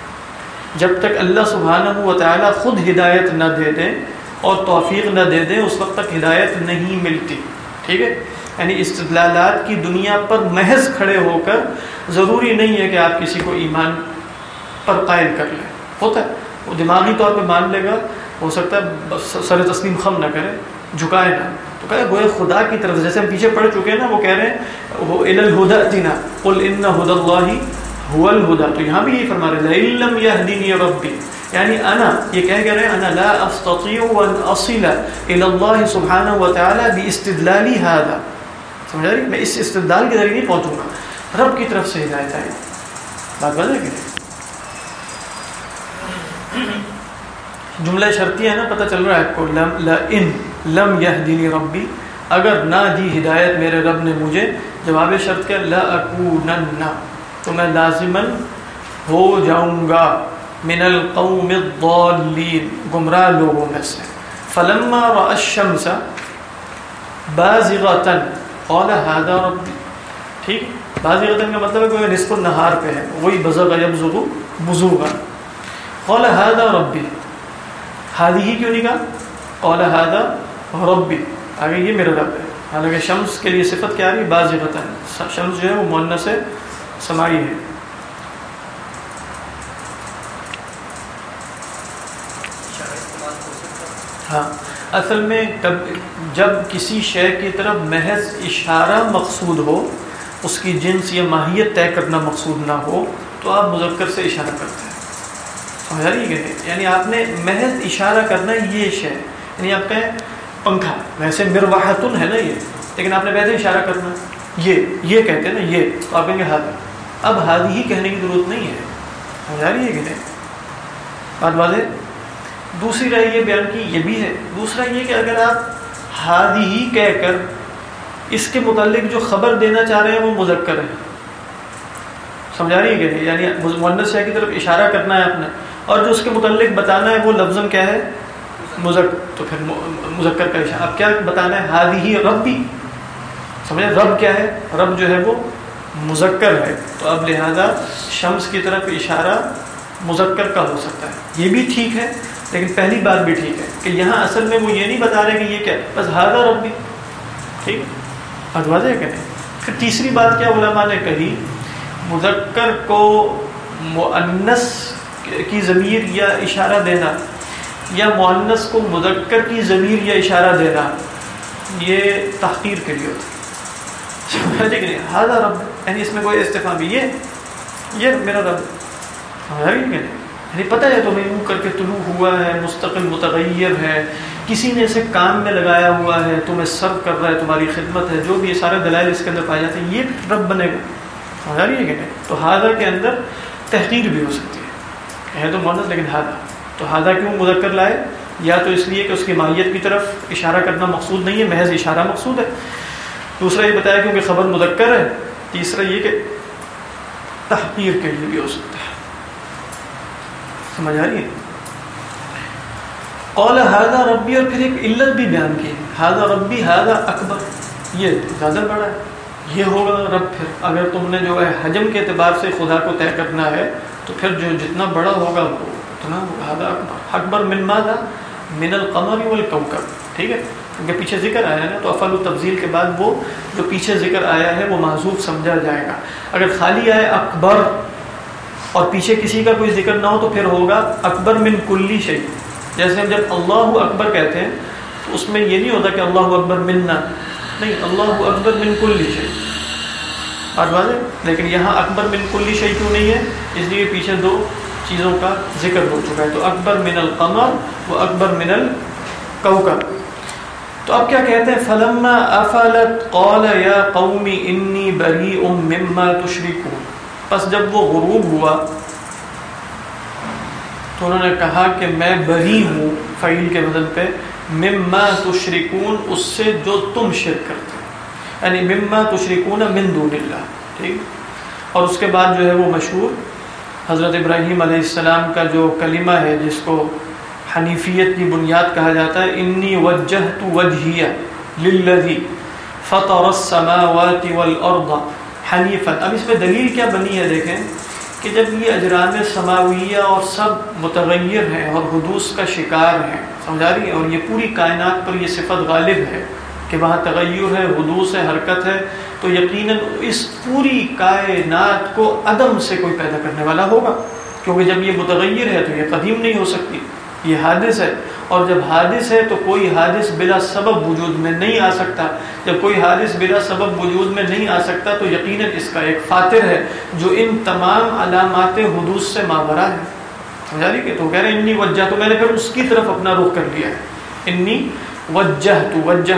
جب تک اللہ سبحانہ و تعالیٰ خود ہدایت نہ دے دیں اور توفیق نہ دے دیں، اس وقت تک ہدایت نہیں ملتی۔ ٹھیک ہے؟ یعنی استدلالات کی دنیا پر محض کھڑے ہو کر ضروری نہیں ہے کہ آپ کسی کو ایمان پر قائل کر لیں۔ ہوتا ہے۔ وہ دماغی طور پہ مان لے گا، ہو سکتا ہے سر تسلیم خم نہ کرے، جھکائے نہ۔ تو کہے گویا خدا کی طرف، جیسے ہم پیچھے پڑھ چکے ہیں نا، وہ کہہ رہے ہیں، وہ ال الہدا دینا قل ان ہد اللہ هو الہدا تو یہاں بھی یہی فرما رہے ہیں علم یهدینی ربی یعنی انا، یہ کہہ کہہ رہے ہیں، انا لا استطيع ان اصل الى الله سبحانه وتعالى باستدلالي هذا۔ سمجھ رہی میں اس استدلال کے ذریعے نہیں پہنچوں گا۔ رب کی طرف سے ہدایت آئی بات بات ہے کہ جملہ شرطی ہے نا، پتہ چل رہا ہے آپ کو، لم لئن۔ لم یهدنی ربی، اگر نہ دی ہدایت میرے رب نے مجھے، جواب شرط کیا لاکونن تو میں لازمن ہو جاؤں گا من القوم الضالین، گمراہ لوگوں میں سے۔ فلما را الشمس بازغتا قال هذا ربی ٹھیک؟ بازغتا کا مطلب ہے کہ نصف النہار پہ ہے، وہی بزغ یبزغ بزوغا قال هذا ربی هذه کیوں نہیں کہا؟ قال هذا ربی آگے یہ میرا رب ہے۔ حالانکہ شمس کے لیے صفت کیا آ رہی ہے بازغتا شمس جو ہے وہ مؤنث ہے سمائی ہے۔ ہاں۔ اصل میں جب کسی شے کی طرف محض اشارہ مقصود ہو، اس کی جنس یا ماہیت طے کرنا مقصود نہ ہو، تو آپ مذکر سے اشارہ کرتے ہیں۔ سمجھا رہی ہے یعنی آپ نے محض اشارہ کرنا یہ شے یعنی آپ کہیں پنکھا۔ ویسے مرواحتن ہے نا یہ۔ لیکن آپ نے ویسے اشارہ کرنا۔ یہ یہ کہتے ہیں نا یہ۔ تو آپ کہیں گے ہاتھ اب ہادی ہی کہنے کی ضرورت نہیں ہے۔ سمجھا رہی ہے کہ نہیں؟ بات واضح دوسری رائے یہ بیان کی، یہ بھی ہے۔ دوسرا یہ کہ اگر آپ ہادی ہی کہہ کر اس کے متعلق جو خبر دینا چاہ رہے ہیں، وہ مذکر ہے سمجھا رہی ہے کہ نہیں؟ یعنی مونس شاہ کی طرف اشارہ کرنا ہے اپنا اور جو اس کے متعلق بتانا ہے، وہ لفظ کیا ہے؟ مذک تو پھر مذکر کا اشارہ اب کیا بتانا ہے؟ ہادی ہی رب بھی سمجھے؟ رب کیا ہے؟ رب جو ہے وہ مذکر ہے۔ تو اب لہذا شمس کی طرف اشارہ مذکر کا ہو سکتا ہے۔ یہ بھی ٹھیک ہے، لیکن پہلی بات بھی ٹھیک ہے کہ یہاں اصل میں وہ یہ نہیں بتا رہے کہ یہ کیا بس ہاضا رب بھی ٹھیک بات واضح ہے کہ نہیں؟ پھر تیسری بات کیا علماء نے کہی؟ مذکر کو معنس کی ضمیر یا اشارہ دینا۔ یا معنس کو مذکر کی ضمیر یا اشارہ دینا، یہ تحقیر کے لیے ہوتا ہے۔ ٹھیک نہیں رب یعنی اس میں کوئی استفام یہ یہ میرا رب۔ سمجھا نہیں یعنی پتہ ہے تمہیں یوں کر کے طلوع ہوا ہے، مستقل متغیر ہے، کسی نے اسے کام میں لگایا ہوا ہے، تمہیں سرو کر رہا ہے، تمہاری خدمت ہے، جو بھی یہ سارے دلائل اس کے اندر پائے جاتے ہیں، یہ رب بنے گا۔ سمجھا رہی ہے کہ نہیں۔ تو ہادہ کے اندر تحقیر بھی ہو سکتی ہے۔ ہے تو مونس لیکن ہادہ تو ہادہ کیوں مذکر لائے؟ یا تو اس لیے کہ اس کی ماہیت کی طرف اشارہ کرنا مقصود نہیں ہے، محض اشارہ مقصود ہے۔ دوسرا یہ بتایا کیونکہ خبر مذکر ہے، تیسرا یہ کہ تحقیر کے لیے بھی ہو سکتا ہے۔ سمجھ آ رہی ہے؟ قول ہادہ ربی، اور پھر ایک علت بھی بیان کی۔ ہادہ ربی ہادہ اکبر۔ یہ زیادہ بڑا ہے۔ یہ ہوگا رب پھر۔ اگر تم نے جو ہے حجم کے اعتبار سے خدا کو طے کرنا ہے، تو پھر جو جتنا بڑا ہوگا وہ۔ اتنا اکبر اکبر من ماذا؟ من القمر والکوکب۔ ٹھیک ہے؟ کیونکہ پیچھے ذکر آیا ہے نا، تو افل و تفضیل کے بعد وہ جو پیچھے ذکر آیا ہے، وہ معذوف سمجھا جائے گا۔ اگر خالی آئے اکبر اور پیچھے کسی کا کوئی ذکر نہ ہو، تو پھر ہوگا اکبر من کلی شہی جیسے ہم جب اللہ اکبر کہتے ہیں، تو اس میں یہ نہیں ہوتا کہ اللہ اکبر منا نہیں، اللہ اکبر من کلی شہی بات واضح؟ لیکن یہاں اکبر من کلی شہی کیوں نہیں ہے؟ اس لیے پیچھے دو چیزوں کا ذکر ہو چکا ہے۔ تو اکبر من القمر و اکبر من الکوکب۔ تو اب کیا کہتے ہیں؟ فلما افلت قال یا قومی انی بری مما تشرکون۔ پس جب وہ غروب ہوا تو انہوں نے کہا کہ میں بری ہوں فعیل کے بدل پہ۔ مما تشرکون، اس سے جو تم شرک کرتے ہیں یعنی مما تشرکون من دون اللہ، ٹھیک۔ اور اس کے بعد جو ہے وہ مشہور حضرت ابراہیم علیہ السلام کا جو کلمہ ہے جس کو حنیفیت کی بنیاد کہا جاتا ہے، انی وجہت وجہیہ للذی فطر السماوات والارض حنیفا. اب اس میں دلیل کیا بنی ہے دیکھیں کہ جب یہ اجرام سماویہ اور سب متغیر ہیں اور حدوث کا شکار ہیں، سمجھا رہی ہے اور یہ پوری کائنات پر یہ صفت غالب ہے کہ وہاں تغیر ہے، حدوث ہے، حرکت ہے تو یقیناً اس پوری کائنات کو عدم سے کوئی پیدا کرنے والا ہوگا، کیونکہ جب یہ متغیر ہے تو یہ قدیم نہیں ہو سکتی، یہ حادث ہے۔ اور جب حادث ہے تو کوئی حادث بلا سبب وجود میں نہیں آ سکتا۔ جب کوئی حادث بلا سبب وجود میں نہیں آ سکتا تو یقیناً اس کا ایک فاتر ہے، جو ان تمام علامات حدوث سے ماورا ہے۔ سمجھا رہی کہ تو کہہ رہے انی وجہ تو میں نے پھر اس کی طرف اپنا رخ کر لیا ہے۔ انی وجہ تو وجہ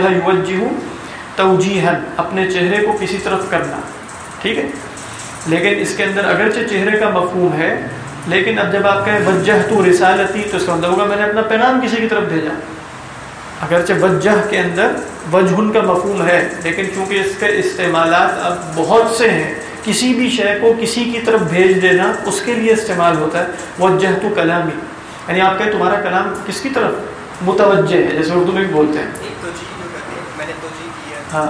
توجیحن اپنے چہرے کو کسی طرف کرنا، ٹھیک ہے؟ لیکن اس کے اندر اگرچہ چہرے کا مفہوم ہے، لیکن اب جب آپ کہیں وجہ تو رسالتی، تو اس کا مطلب ہوگا میں نے اپنا پیغام کسی کی طرف بھیجا۔ اگرچہ وجہ کے اندر وجہن کا مفہوم ہے، لیکن چونکہ اس کے استعمالات اب بہت سے ہیں، کسی بھی شے کو کسی کی طرف بھیج دینا اس کے لیے استعمال ہوتا ہے وجہ تو کلامی۔ یعنی آپ کہیں تمہارا کلام کس کی طرف متوجہ ہے، جیسے اردو میں بھی بولتے ہیں۔ ہاں۔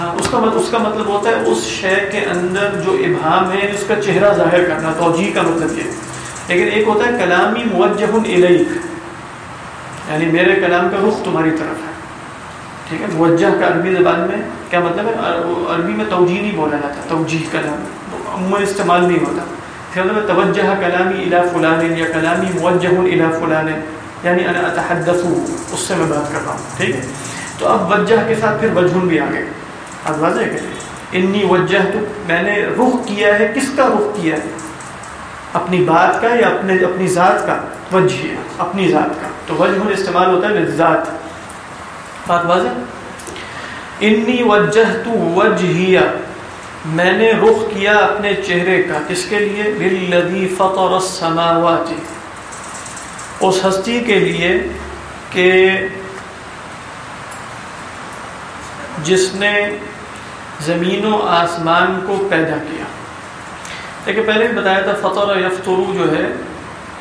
ہاں اس کا مطلب اس کا مطلب ہوتا ہے اس شے کے اندر جو ابہام ہے اس کا چہرہ ظاہر کرنا توجہ کا مطلب یہ۔ لیکن ایک ہوتا ہے کلامی موجہ الیک۔ یعنی میرے کلام کا رخ تمہاری طرف ہے۔ ٹھیک ہے؟ موجہ کا عربی زبان میں کیا مطلب ہے؟ عربی میں توجہ نہیں بولا جاتا توجہ کلام۔ عموماً استعمال نہیں ہوتا۔ پھر مطلب توجہ کلامی الا فلان یا کلامی موجہ الا فلان۔ یعنی انا اتحدث اس سے میں بات کر رہا ہوں۔ ٹھیک ہے؟ تو اب وجہ کے ساتھ پھر وجہن بھی آگے اب واضح کہ انی وجہ تو میں نے رخ کیا ہے، کس کا رخ کیا ہے؟ اپنی بات کا یا اپنے، اپنی ذات کا؟ وجہ، اپنی ذات کا۔ تو وجہ استعمال ہوتا ہے ذات بات واضح انی وجہ تو وجہ میں نے رخ کیا اپنے چہرے کا۔ کس کے لیے؟ للذی فطر السماوات۔ اس ہستی کے لیے کہ جس نے زمین و آسمان کو پیدا کیا۔ لیکن پہلے بھی بتایا تھا، فطر یفترو جو ہے،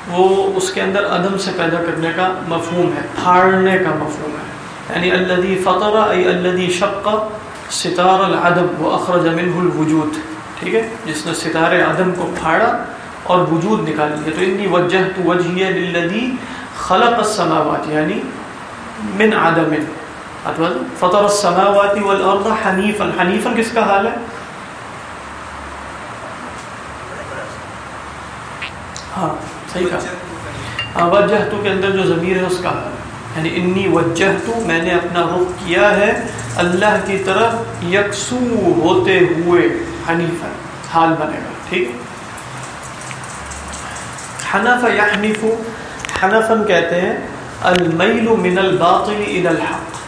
وہ اس کے اندر عدم سے پیدا کرنے کا مفہوم ہے، پھاڑنے کا مفہوم ہے۔ یعنی الدی فطر، ای الدی شق ستار العدم و اخرج منہ الوجود۔ ٹھیک ہے؟ جس نے ستارے عدم کو پھاڑا اور وجود نکال لیا۔ تو انی وجہ تو وجہ للذی خلق السماوات یعنی من عدم۔ فطر السماوات والارض حنیفا. حنیفا کس کا حال ہے؟ ہاں صحیح کہا۔ ہاں، وجہ تو کے اندر جو ضمیر ہے اس کا۔ حال یعنی انی وجہ تو میں نے اپنا رخ کیا ہے، اللہ کی طرف یکسو ہوتے ہوئے حنیفا، حال بنے گا، ٹھیک حنف یحنف حنفن کہتے ہیں، المیل من الباطل الى الحق۔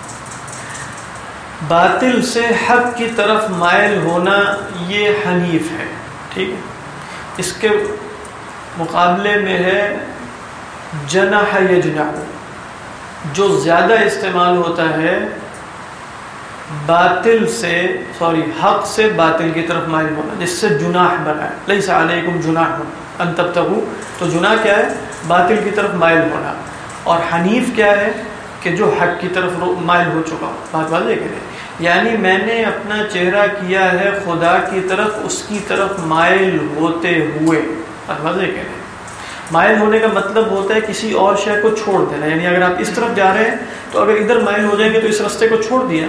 باطل سے حق کی طرف مائل ہونا یہ حنیف ہے، ٹھیک ہے؟ اس کے مقابلے میں ہے جنح یجنح جو زیادہ استعمال ہوتا ہے باطل سے، سوری، حق سے باطل کی طرف مائل ہونا، جس سے جناح بنا ہے۔ لیس علیکم جناح۔ ان تبتغوا تو جناح کیا ہے؟ باطل کی طرف مائل ہونا۔ اور حنیف کیا ہے؟ کہ جو حق کی طرف مائل ہو چکا ہو۔ بات واضح کہ نہیں؟ یعنی میں نے اپنا چہرہ کیا ہے، خدا کی طرف، اس کی طرف مائل ہوتے ہوئے۔ بات واضح کہ نہیں مائل ہونے کا مطلب ہوتا ہے کسی اور شے کو چھوڑ دینا۔ یعنی اگر آپ اس طرف جا رہے ہیں تو اگر ادھر مائل ہو جائیں گے تو اس رستے کو چھوڑ دیا۔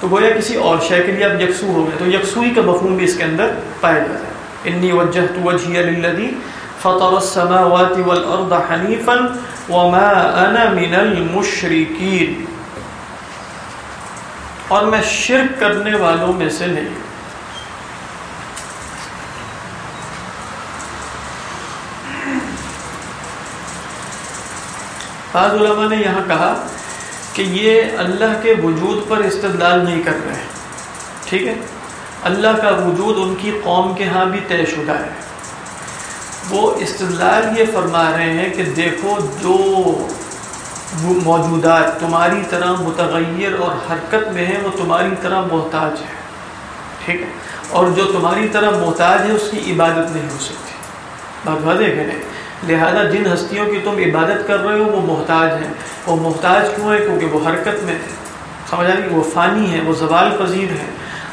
تو گویا کسی اور شے کے لیے آپ یکسو ہو گئے۔ تو یکسوئی کا مفہوم بھی اس کے اندر پایا جاتا ہے۔ انی وجہت وجہی للذی فطر السماوات والارض حنیفا وما انا من المشرکین۔ اور میں شرک کرنے والوں میں سے نہیں۔ بعض علماء نے یہاں کہا کہ یہ اللہ کے وجود پر استدلال نہیں کر رہے۔ ٹھیک ہے؟ اللہ کا وجود ان کی قوم کے ہاں بھی طے شدہ ہے۔ وہ استدلال یہ فرما رہے ہیں کہ دیکھو جو وہ موجودات تمہاری طرح متغیر اور حرکت میں ہیں، وہ تمہاری طرح محتاج ہے ٹھیک ہے؟ اور جو تمہاری طرح محتاج ہے اس کی عبادت نہیں ہو سکتی۔ بات واضح کہ نہیں؟ لہذا جن ہستیوں کی تم عبادت کر رہے ہو، وہ محتاج ہیں۔ وہ محتاج کیوں ہے کیونکہ وہ حرکت میں سمجھ آ رہی ہے وہ فانی ہے وہ زوال پذیر ہے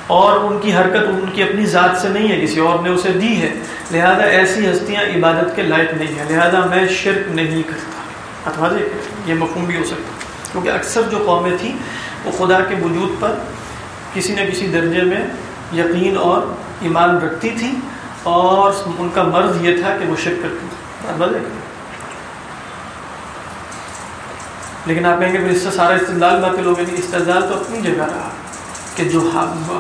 اور ان کی حرکت ان کی اپنی ذات سے نہیں ہے، کسی اور نے اسے دی ہے۔ لہذا ایسی ہستیاں عبادت کے لائق نہیں ہیں۔ لہذا میں شرک نہیں کرتا۔ اتوا دے یہ مفہوم بھی ہو سکتا ہے۔ کیونکہ اکثر جو قومیں تھیں، وہ خدا کے وجود پر کسی نہ کسی درجے میں یقین اور ایمان رکھتی تھیں اور ان کا مرض یہ تھا کہ وہ شرک کرتی تھی لیکن آپ کہیں گے، پھر اس سے سارا استدلال باطل ہو گیا۔ نہیں استدلال تو اپنی جگہ رہا کہ جو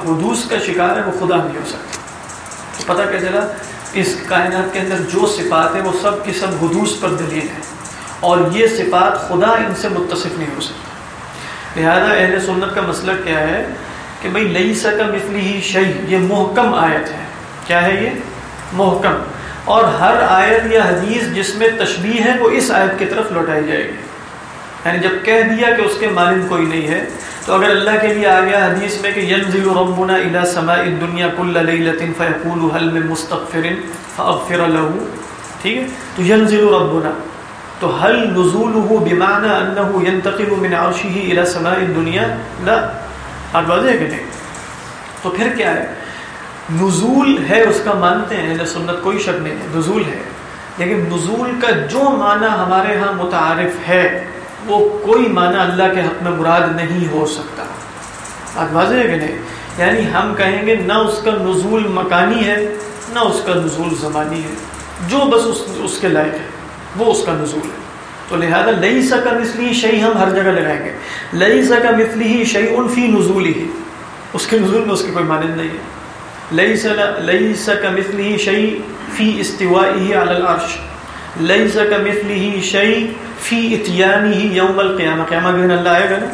حدوث کا شکار ہے، وہ خدا نہیں ہو سکتا تو پتہ کیا چلا؟ اس کائنات کے اندر جو صفات ہیں، وہ سب کی سب حدوث پر دلیل ہے اور یہ صفات خدا ان سے متصف نہیں ہو سکتا لہذا اہل سنت کا مسئلہ کیا ہے کہ بھئی لئی سکا مثلی ہی شہی یہ محکم آیت ہے۔ کیا ہے یہ؟ محکم۔ اور ہر آیت یا حدیث جس میں تشبیح ہے، وہ اس آیت کی طرف لوٹائی جائے گی۔ یعنی جب کہہ دیا کہ اس کے مانند کوئی نہیں ہے، تو اگر اللہ کے لیے آ گیا حدیث میں کہ ینزل ربنا الى سماء الدنیا كل ليله فيقول هل من مستغفر فاغفر له۔ ٹھیک ہے؟ تو ینزل ربنا۔ تو هل نزوله بمعنى انه ينتقل من عرشه الى سماء الدنيا؟ لا. اب واضح ہے کہ نہیں؟ تو پھر کیا ہے؟ نزول ہے، اس کا مانتے ہیں، اہل سنت کوئی شک نہیں ہے، نزول ہے۔ لیکن نزول کا جو معنی ہمارے ہاں متعارف ہے، وہ کوئی معنی اللہ کے حق میں مراد نہیں ہو سکتا۔ بات واضح ہے کہ نہیں؟ یعنی ہم کہیں گے نہ اس کا نزول مکانی ہے، نہ اس کا نزول زمانی ہے۔ جو بس اس اس کے لائق ہے۔ وہ اس کا نزول ہے۔ تو لہذا لئی سکا مثلی شعی ہم ہر جگہ لگائیں گے۔ لئی سکا مثلی ہی شعی فی نزول ہی۔ اس کے نزول میں اس کی کوئی مانند نہیں ہے۔ لئی لئی سکا مثلی ہی شعی فی استوائی علی العرش۔ لئی سکا مثلی ہی شعی فی اتیانی ہی یوم القیامہ۔ قیامہ کے اللہ آئے گا نا؟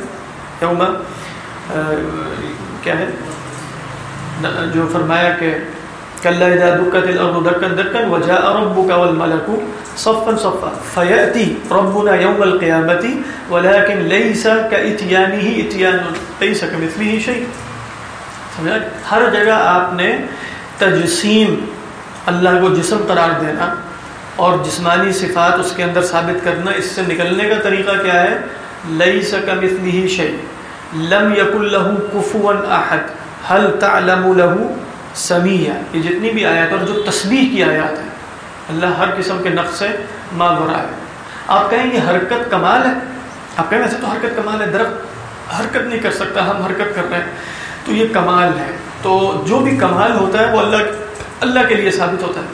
یوم کیا ہے؟ جو فرمایا کہ کل اذا دکت الارض دکن دکن وجاء ربك والملك صفا صفا فياتي ربنا يوم القيامه ولكن ليس كاتيانه اتيان ليس كمثله شيء. سمجھا؟ ہر جگہ آپ نے تجسیم اللہ کو جسم قرار دینا اور جسمانی صفات اس کے اندر ثابت کرنا، اس سے نکلنے کا طریقہ کیا ہے؟ لئی سکم اتنی ہی شعی لم یق الہ کفون احد حل تعلم لہو سمیہ یہ جتنی بھی آیات اور جو تسبیح کی آیات ہیں، اللہ ہر قسم کے نقص سے ماں برا ہے۔ آپ کہیں گے حرکت کمال ہے؟ آپ کہیں ویسے تو حرکت کمال ہے، درخت حرکت نہیں کر سکتا، ہم حرکت کر رہے ہیں۔ تو یہ کمال ہے۔ تو جو بھی کمال ہوتا ہے، وہ اللہ اللہ کے لیے ثابت ہوتا ہے۔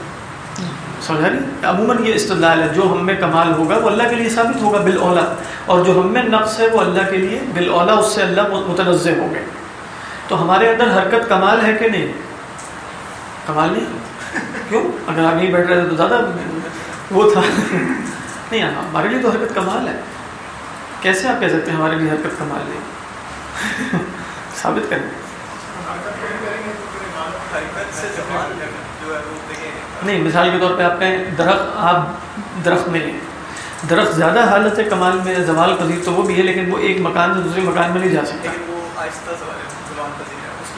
سمجھا نہیں؟ عموماً یہ استدلال ہے، جو ہم میں کمال ہوگا، وہ اللہ کے لیے ثابت ہوگا بالاولا اور جو ہم میں نقص ہے، وہ اللہ کے لیے بالاولا اس سے اللہ متنزع ہو گئے۔ تو ہمارے اندر حرکت کمال ہے کہ نہیں؟ کمال نہیں کیوں؟ اگر آپ نہیں بیٹھ رہے تھے تو زیادہ وہ تھا۔ نہیں ہاں، ہمارے لیے تو حرکت کمال ہے۔ کیسے آپ کہہ سکتے ہیں ہمارے لیے حرکت کمال نہیں ثابت کریں۔ نہیں، مثال کے طور پہ آپ کہیں درخت، آپ درخت میں ہیں۔ درخت زیادہ حالت ہے کمال میں، زوال پذیر تو وہ بھی ہے، لیکن وہ ایک مکان سے دوسرے مکان میں نہیں جا سکتا۔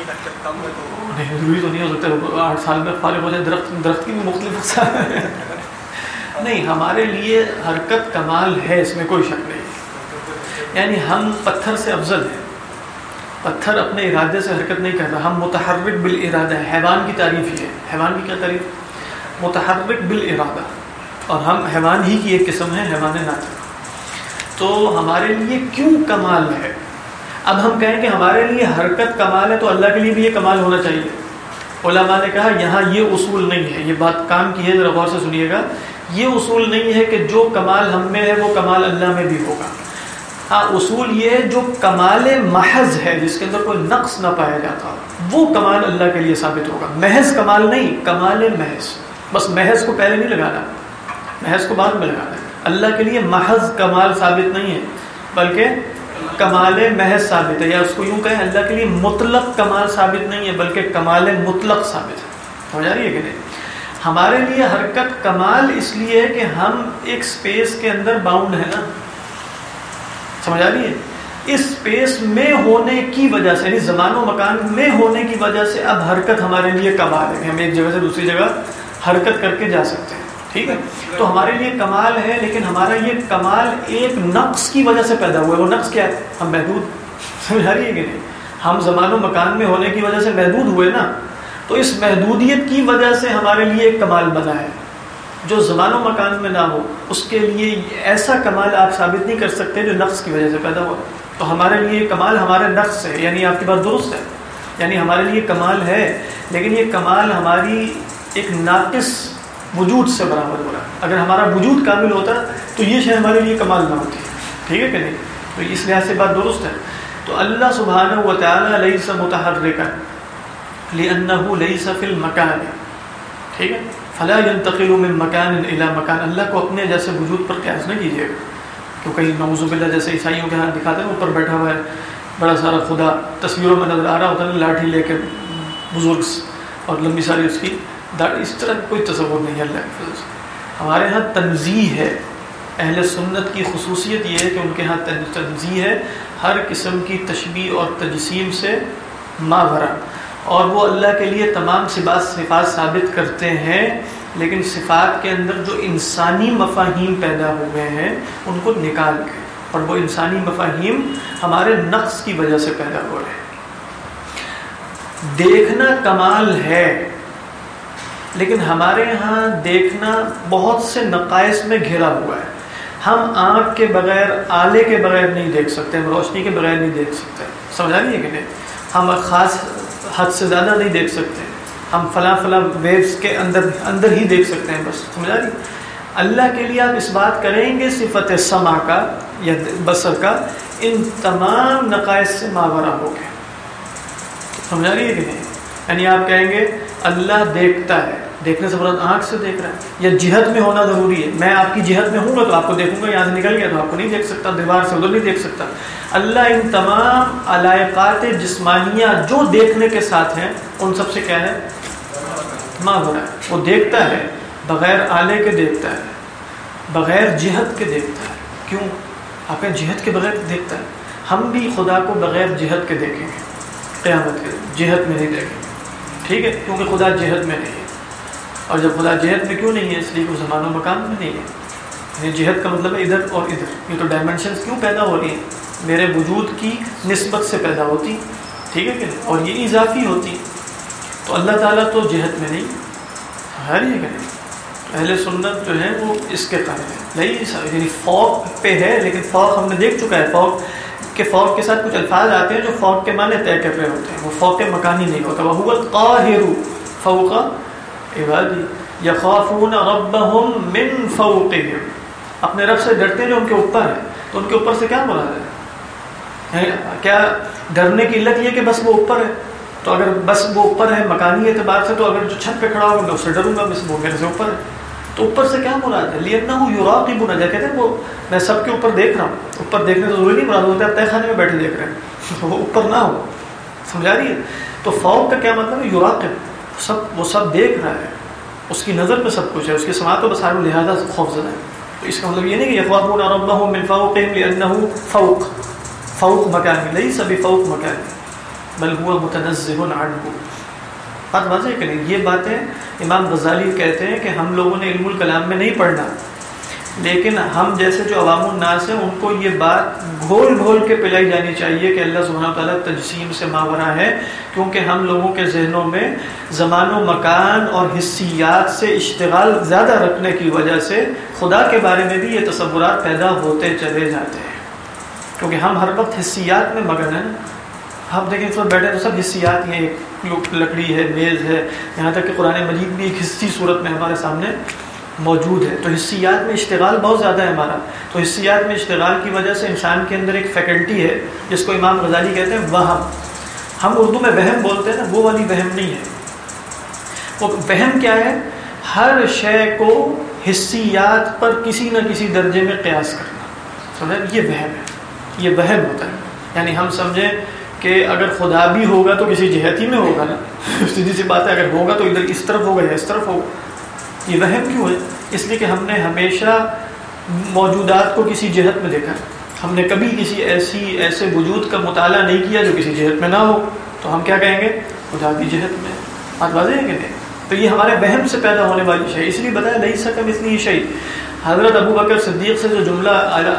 لیکن تو۔ نہیں ضروری تو نہیں ہو سکتا، آٹھ سال میں فارغ ہو جائے، درخت درخت کی بھی مختلف اقسام نہیں، ہمارے لیے حرکت کمال ہے، اس میں کوئی شک نہیں۔ یعنی ہم پتھر سے افضل ہیں۔ پتھر اپنے ارادے سے حرکت نہیں کر رہا۔ ہم متحرک بالارادہ ہے حیوان کی تعریف ہی ہے۔ حیوان کی کیا تعریف؟ متحرک بالارادہ۔ اور ہم حیوان ہی کی ایک قسم ہے حیوان ناطق تو ہمارے لیے کیوں کمال ہے؟ اب ہم کہیں کہ ہمارے لیے حرکت کمال ہے تو اللہ کے لیے بھی یہ کمال ہونا چاہیے۔ علماء نے کہا، یہاں یہ اصول نہیں ہے۔ یہ بات کام کی ہے، ذرا غور سے سنیے گا۔ یہ اصول نہیں ہے کہ جو کمال ہم میں ہے، وہ کمال اللہ میں بھی ہوگا۔ ہاں اصول یہ ہے جو کمال محض ہے، جس کے اندر کوئی نقص نہ پایا جاتا وہ کمال اللہ کے لیے ثابت ہوگا۔ محض کمال نہیں، کمال محض۔ بس محض کو پہلے نہیں لگانا، محض کو بعد میں لگانا۔ اللہ کے لیے محض کمال ثابت نہیں ہے، بلکہ کمال محض ثابت ہے یا اس کو یوں کہیں اللہ کے لیے مطلق کمال ثابت نہیں ہے، بلکہ کمال مطلق ثابت ہے۔ سمجھ آ رہی ہے کہ نہیں؟ ہمارے لیے حرکت کمال اس لیے ہے کہ ہم ایک سپیس کے اندر باؤنڈ ہے نا۔ سمجھ آ رہی ہے؟ اس سپیس میں ہونے کی وجہ سے یعنی زمان و مکان میں ہونے کی وجہ سے اب حرکت ہمارے لیے کمال ہے۔ ہم ایک جگہ سے دوسری جگہ حرکت کر کے جا سکتے ہیں۔ ٹھیک ہے؟ تو ہمارے لیے کمال ہے، لیکن ہمارا یہ کمال ایک نقص کی وجہ سے پیدا ہوا ہے۔ وہ نقص کیا ہے؟ ہم محدود، سمجھ آ رہی ہے کہ نہیں؟ ہم زمان و مکان میں ہونے کی وجہ سے محدود ہوئے نا۔ تو اس محدودیت کی وجہ سے ہمارے لیے ایک کمال بنا ہے۔ جو زمان و مکان میں نہ ہو، اس کے لیے ایسا کمال آپ ثابت نہیں کر سکتے جو نقص کی وجہ سے پیدا ہوا۔ تو ہمارے لیے کمال ہمارے نقص ہے یعنی آپ کی بات درست ہے۔ یعنی ہمارے لیے کمال ہے، لیکن یہ کمال ہماری ایک ناقص وجود سے برابر ہو رہا ہے اگر ہمارا وجود کامل ہوتا تو یہ شے ہمارے لیے کمال نہ ہوتی۔ ٹھیک ہے کہ نہیں؟ تو اس لحاظ سے بات درست ہے۔ تو اللہ سبحانہ و تعالیٰ علیہ سے متحرکا لأنه ليس في المكان۔ ٹھیک ہے؟ فلا ينتقل من مکان الى مکان اللہ کو اپنے جیسے وجود پر قیاس نہ کیجیے۔ گا تو کہیں نعوذ باللہ جیسے عیسائیوں کے ہاتھ دکھاتے ہیں، اوپر بیٹھا ہوا ہے، بڑا سارا خدا، تصویروں میں نظر آ رہا ہوتا ہے، لاٹھی لے کے بزرگ اور لمبی ساری اس کی اس طرح کوئی تصور نہیں ہے اللہ کے فضل سے۔ ہمارے ہاں تنظیح ہے۔ اہل سنت کی خصوصیت یہ ہے کہ ان کے ہاں تنظیح ہے۔ ہر قسم کی تشبیح اور تجسیم سے ماورا۔ اور وہ اللہ کے لیے تمام صفات صفات ثابت کرتے ہیں، لیکن صفات کے اندر جو انسانی مفاہیم پیدا ہوئے ہیں، ان کو نکال کے۔ اور وہ انسانی مفاہیم ہمارے نقص کی وجہ سے پیدا ہو رہے ہیں۔ دیکھنا کمال ہے۔ لیکن ہمارے ہاں دیکھنا بہت سے نقائص میں گھرا ہوا ہے۔ ہم آنکھ کے بغیر، آلے کے بغیر نہیں دیکھ سکتے، ہم روشنی کے بغیر نہیں دیکھ سکتے۔ سمجھا نہیں ہے کہ نہیں؟ ہم خاص حد سے زیادہ نہیں دیکھ سکتے۔ ہم فلاں فلاں ویوز کے اندر اندر ہی دیکھ سکتے ہیں بس۔ سمجھا رہی اللہ کے لیے آپ اس بات کریں گے، صفت سما کا یا بصر کا، ان تمام نقائص سے ماورہ ہو گئے۔ سمجھا رہی ہے کہ نہیں؟ یعنی آپ کہیں گے اللہ دیکھتا ہے۔ دیکھنے سے مراد آنکھ سے دیکھ رہا ہے۔ یا جہت میں ہونا ضروری ہے۔ میں آپ کی جہت میں ہوں گا تو آپ کو دیکھوں گا یہاں سے نکل گیا تو آپ کو نہیں دیکھ سکتا، دیوار سے ادھر نہیں دیکھ سکتا۔ اللہ ان تمام علائقات جسمانیہ جو دیکھنے کے ساتھ ہیں، ان سب سے کیا ہے؟ ماں ہو رہا ہے۔ وہ دیکھتا ہے، بغیر آلے کے دیکھتا ہے، بغیر جہت کے دیکھتا ہے۔ کیوں؟ آپ جہت کے بغیر دیکھتا ہے۔ ہم بھی خدا کو بغیر جہت کے دیکھیں گے۔ قیامت کے جہت میں نہیں دیکھیں گے۔ ٹھیک ہے، کیونکہ خدا جہت میں نہیں ہے۔ اور جب خدا جہت میں کیوں نہیں ہے؟ اس لیے وہ زمان و مکان میں نہیں ہے۔ یعنی جہت کا مطلب ہے ادھر اور ادھر۔ یہ تو ڈائمنشنس کیوں پیدا ہو رہی ہیں؟ میرے وجود کی نسبت سے پیدا ہوتی، ٹھیک ہے کہ اور یہ اضافی ہوتی۔ تو اللہ تعالیٰ تو جہت میں نہیں ہے یہ کہ اہل سنت جو ہے وہ اس کے قائل ہے نہیں یعنی فوق پہ ہے، لیکن فوق ہم نے دیکھ چکا ہے، فوق کے فوق کے ساتھ کچھ الفاظ آتے ہیں جو فوق کے معنی طے کر رہے ہوتے ہیں۔ وہ فوق مکانی نہیں ہوتا۔ وہ حوت قاہر فوق عبادی یخافون ربهم من فوقهم۔ اپنے رب سے ڈرتے ہیں جو ان کے اوپر ہے تو ان کے اوپر سے کیا مراد ہے؟ یعنی کیا ڈرنے کی علت یہ کہ بس وہ اوپر ہے؟ تو اگر بس وہ اوپر ہے، مکانی اعتبار سے تو اگر جو چھت پہ کھڑا ہوگا میں اس سے ڈروں گا، بس وہ میرے سے اوپر ہے۔ تو اوپر سے کیا مراد ہے؟ لینا ہوں یوراقب نہ، کہتے ہیں وہ، میں سب کے اوپر دیکھ رہا ہوں۔ اوپر دیکھنے تو ضروری نہیں مراد ہوتا ہے طے خانے میں بیٹھے دیکھ رہے ہیں۔ وہ اوپر نہ ہو، سمجھا رہی ہے؟ تو فوق کا کیا مطلب ہے؟ یوراقب سب، وہ سب دیکھ رہا ہے۔ اس کی نظر میں سب کچھ ہے، اس کی سماعت و بسار لہٰذا خوف زدہ ہے۔ تو اس کا مطلب یہ نہیں کہ اخواقون ربهم من فوقهم لانه فوق۔ فوق مکان ليس بفوق مکان، بل هو متنزه عنه بات واضح کہ نہیں؟ یہ باتیں امام غزالی کہتے ہیں کہ ہم لوگوں نے علم الکلام میں نہیں پڑھنا۔ لیکن ہم جیسے جو عوام الناس ہیں، ان کو یہ بات گھول گھول کے پلائی جانی چاہیے کہ اللہ سبحانہ تعالیٰ تجسیم سے ماورہ ہے۔ کیونکہ ہم لوگوں کے ذہنوں میں زمان و مکان اور حصیات سے اشتغال زیادہ رکھنے کی وجہ سے خدا کے بارے میں بھی یہ تصورات پیدا ہوتے چلے جاتے ہیں۔ کیونکہ ہم ہر وقت حصیات میں مگن ہیں ہم دیکھیں اس وقت بیٹھے تو سب حصیات ہی ہیں ایک لکڑی ہے، میز ہے۔ یہاں تک کہ قرآن مجید بھی ایک حصی صورت میں ہمارے سامنے موجود ہے۔ تو حصیات میں اشتغال بہت زیادہ ہے ہمارا۔ تو حصیات میں اشتغال کی وجہ سے انسان کے اندر ایک فیکلٹی ہے، جس کو امام غزالی کہتے ہیں وہم۔ ہم اردو میں وہم بولتے ہیں نا، وہ والی وہم نہیں ہے۔ وہ وہم کیا ہے؟ ہر شے کو حصیات پر کسی نہ کسی درجے میں قیاس کرنا۔ سمجھا یہ وہم ہے، یہ وہم ہوتا ہے۔ یعنی ہم سمجھیں کہ اگر خدا بھی ہوگا تو کسی جہت ہی میں ہوگا نا؟ سیدھی سی بات ہے، اگر ہوگا تو ادھر اس طرف ہوگا یا اس طرف ہوگا۔ یہ وہم کیوں ہے؟ اس لیے کہ ہم نے ہمیشہ موجودات کو کسی جہت میں دیکھا۔ ہم نے کبھی کسی ایسی، ایسے وجود کا مطالعہ نہیں کیا جو کسی جہت میں نہ ہو۔ تو ہم کیا کہیں گے؟ خدا کی جہت میں بات واضح ہے کہ نہیں؟ تو یہ ہمارے وہم سے پیدا ہونے والی شے۔ اس لیے بتایا نہیں سکم اس لیے شہید حضرت ابو بکر صدیق سے جو جملہ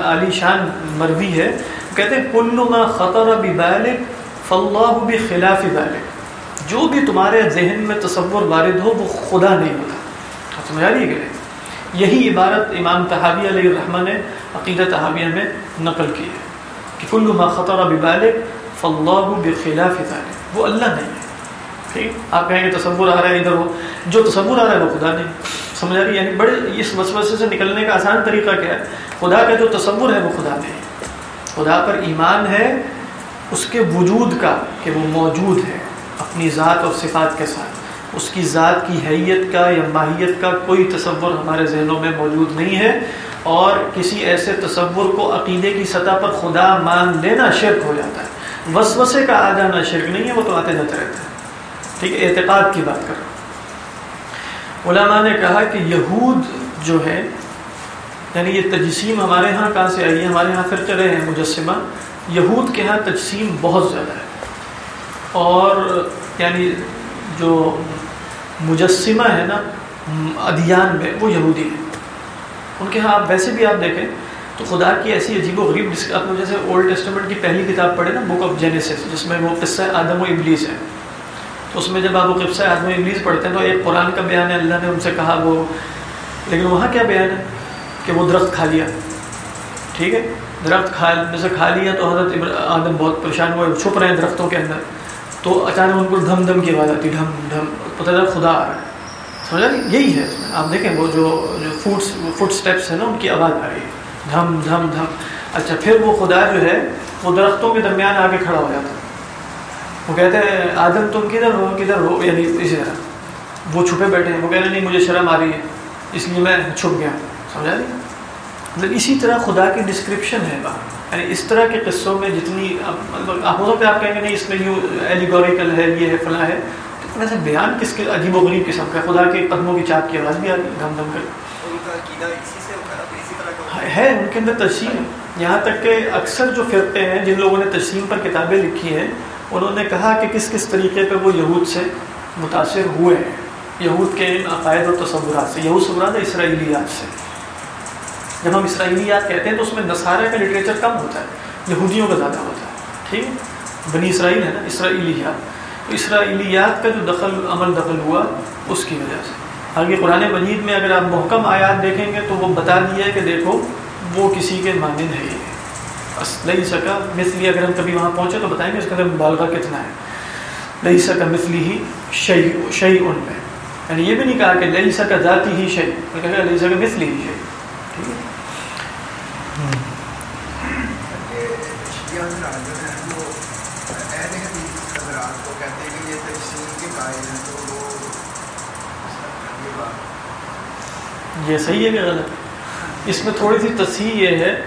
علی شان مروی ہے کہتے ہیں، کل ما خطر ببالک فاللہ بخلاف بالک جو بھی تمہارے ذہن میں تصور وارد ہو، وہ خدا نہیں ہوتا۔ سمجھا رہی ہے کہ یہی عبارت امام تحابی علیہ الرحمٰ نے عقیدہ تحابیہ میں نقل کی ہے کہ کل ما خطر ببالک فاللہ بخلاف ذالک وہ اللہ نہیں ہے۔ ٹھیک؟ آپ کہیں گے تصور آ رہا ہے ادھر ہو جو تصور آ رہا ہے وہ خدا نہیں۔ سمجھا رہی یعنی بڑے اس وسوسے سے نکلنے کا آسان طریقہ کیا ہے؟ خدا کا جو تصور ہے وہ خدا نہیں۔ خدا پر ایمان ہے، اس کے وجود کا کہ وہ موجود ہے، اپنی ذات اور صفات کے ساتھ۔ اس کی ذات کی حیت کا یا ماہیت کا کوئی تصور ہمارے ذہنوں میں موجود نہیں ہے اور کسی ایسے تصور کو عقیدے کی سطح پر خدا مان لینا شرک ہو جاتا ہے۔ وسوسے کا آ جانا شرک نہیں ہے، وہ تو آتے جاتے رہتے ہیں۔ ٹھیک ہے، اعتقاد کی بات کر رہا ہوں علماء نے کہا کہ یہود جو ہے یعنی یہ تجسیم ہمارے ہاں کہاں سے آئی ہے؟ ہمارے یہاں فرقے رہے ہیں مجسمہ۔ یہود کے ہاں تجسیم بہت زیادہ ہے۔ اور یعنی جو مجسمہ ہے نا ادھیان میں وہ یہودی ہے ان کے ہاں آپ ویسے بھی آپ دیکھیں تو خدا کی ایسی عجیب و غریب آپ نے جیسے اولڈ ٹیسٹمنٹ کی پہلی کتاب پڑھے نا بک آف جینیسس جس میں وہ قصہ آدم و ابلیس ہے۔ تو اس میں جب آپ وہ قصہ آدم و ابلیس پڑھتے ہیں تو ایک قرآن کا بیان ہے، اللہ نے ان سے کہا وہ۔ لیکن وہاں کیا بیان ہے؟ کہ وہ درخت کھا لیا۔ ٹھیک ہے؟ درخت کھا میں سے کھا لیا تو حضرت آدم بہت پریشان ہوئے، چھپ رہے ہیں درختوں کے اندر۔ تو اچانک ان کو دھم دھم کی آواز آتی ڈھم ڈھم پتہ چلا خدا آ رہا ہے۔ سمجھا؟ یہی ہے۔ آپ دیکھیں وہ جو جو فوڈس فوڈ اسٹیپس ہیں نا، ان کی آواز آ رہی ہے۔ دھم دھم دھم۔ اچھا پھر وہ خدا جو ہے، وہ درختوں کے درمیان آ کے کھڑا ہو جاتا۔ وہ کہتے ہیں، آدم تم کدھر ہو کدھر ہو؟ یعنی اسی طرح۔ وہ چھپے بیٹھے ہیں۔ وہ کہہ رہے نہیں مجھے شرم آ رہی ہے، اس لیے میں چھپ گیا۔ سمجھا نہیں؟ مطلب اسی طرح خدا کی ڈسکرپشن ہے باہر یعنی اس طرح کے قصوں میں جتنی مطلب آپ ہو سکتے آپ کہیں گے نہیں اس میں یوں ایلیگوریکل ہے یہ ہے فلاں ہے۔ تو ویسے بیان کس کے عجیب و غریب قسم کا خدا کے قدموں کی چاپ کی آواز بھی آ رہی دھم دھم کر۔ ہے ان کے اندر تجسیم یہاں تک کہ اکثر جو فرقے ہیں جن لوگوں نے تجسیم پر کتابیں لکھی ہیں انہوں نے کہا کہ کس کس طریقے پہ وہ یہود سے متاثر ہوئے ہیں۔ یہود کے عقائد و تصورات سے یہود سبرات اسرائیلیات سے۔ جب ہم اسرائیلیات کہتے ہیں تو اس میں نصارہ کا لٹریچر کم ہوتا ہے، یہودیوں کا زیادہ ہوتا ہے، ٹھیک؟ ہے بنی اسرائیل ہے نا اسرائیلیات تو اسرائیلیات کا جو دخل، عمل دخل ہوا، اس کی وجہ سے۔ آگے قرآن مجید میں اگر آپ محکم آیات دیکھیں گے تو وہ بتا دیا ہے کہ دیکھو، وہ کسی کے مانند ہے۔ بس نہیں سکا مثلی اگر ہم کبھی وہاں پہنچے تو بتائیں گے اس کا مبالغہ کتنا ہے۔ نہیں سکا مثلی ہی شعی شعی ان میں۔ یعنی یہ بھی نہیں کہا کہ نہیں سکا ذاتی ہی شعی کہا نہیں سکا مثلی ہی شعی یہ صحیح ہے کہ غلط اس میں تھوڑی سی تصحیح یہ ہے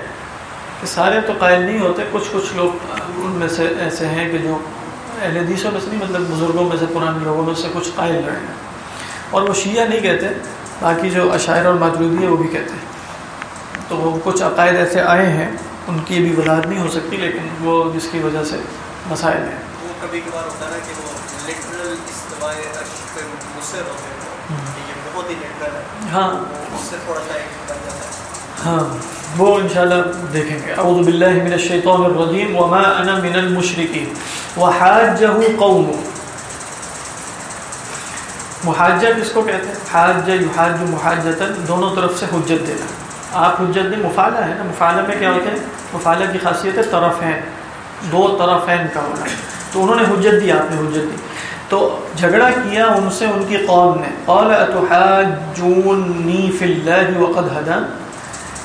کہ سارے تو قائل نہیں ہوتے کچھ کچھ لوگ ان میں سے ایسے ہیں کہ جو اہل حدیثوں میں سے نہیں مطلب بزرگوں میں سے پرانے لوگوں میں سے کچھ قائل رہے ہیں۔ اور وہ شیعہ نہیں کہتے باقی جو عشاعر اور ماترودی ہے وہ بھی کہتے ہیں۔ تو وہ کچھ عقائد ایسے آئے ہیں ان کی بھی وضاحت نہیں ہو سکتی لیکن وہ جس کی وجہ سے مسائل ہیں۔ وہ کبھی کبھار ہوتا ہے کہ وہ لٹرل استوائے عرش پہ مصر ہوتے ہیں۔ ہی ہے۔ ہاں۔ وہ اس سے تھوڑا سا ایک بن جاتا ہے۔ ہاں۔ وہ انشاءاللہ دیکھیں گے۔ اعوذ باللہ من الشیطان الرجیم۔ وما انا من المشرکین۔ وحاجہ قوم محاجہ کس کو کہتے ہیں؟ حاجہ یحاج محاجتا۔ دونوں طرف سے حجت دینا۔ آپ حجت دیں۔ مفالہ ہے نا؟ مفالہ میں کیا ہوتے ہیں مفالہ کی خاصیت ہے طرفین۔ دو طرفین کا ہونا۔ تو انہوں نے حجت دی آپ نے حجت دی۔ تو جھگڑا کیا ان سے ان کی قوم نے؟ قال اتحاجونی فی اللہ وقد ہدان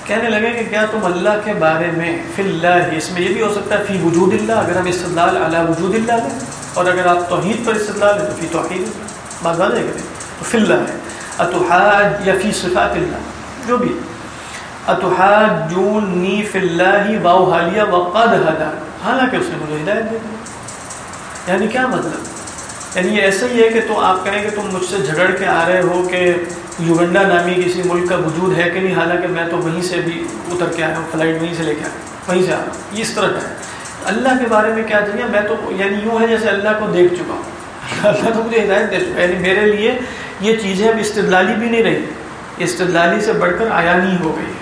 کہنے لگے کہ کیا تم اللہ کے بارے میں فی اللہ اس میں یہ بھی ہو سکتا ہے، فی وجود اللہ، اگر ہم استدلال علی وجود اللہ لیں اور اگر آپ توحید پر استدلال لیں تو فی توحید بات واضح کریں تو فی اللہ ہے. اتحاج یا فی صفات اللہ، جو بھی. اتحاجونی فی اللہ واو حالیہ وقد ہدان حالانکہ اس نے مجھے ہدایت دے دی. یعنی کیا مطلب؟ یعنی یہ ایسا ہی ہے کہ تو آپ کہیں کہ تم مجھ سے جھگڑ کے آ رہے ہو کہ یوگنڈا نامی کسی ملک کا وجود ہے کہ نہیں؟ حالانکہ میں تو وہیں سے بھی اتر کے آیا ہوں، فلائٹ وہیں سے لے کے آیا وہیں سے آیا ہوں۔ یہ اس طرح کا ہے۔ اللہ کے بارے میں کیا چاہیے میں تو یعنی یوں ہے جیسے اللہ کو دیکھ چکا ہوں۔ اللہ تو مجھے ہدایت دے چکا یعنی میرے لیے یہ چیزیں اب استدلالی بھی نہیں رہی۔ استدلالی سے بڑھ کر آیانی ہو گئی۔ ہے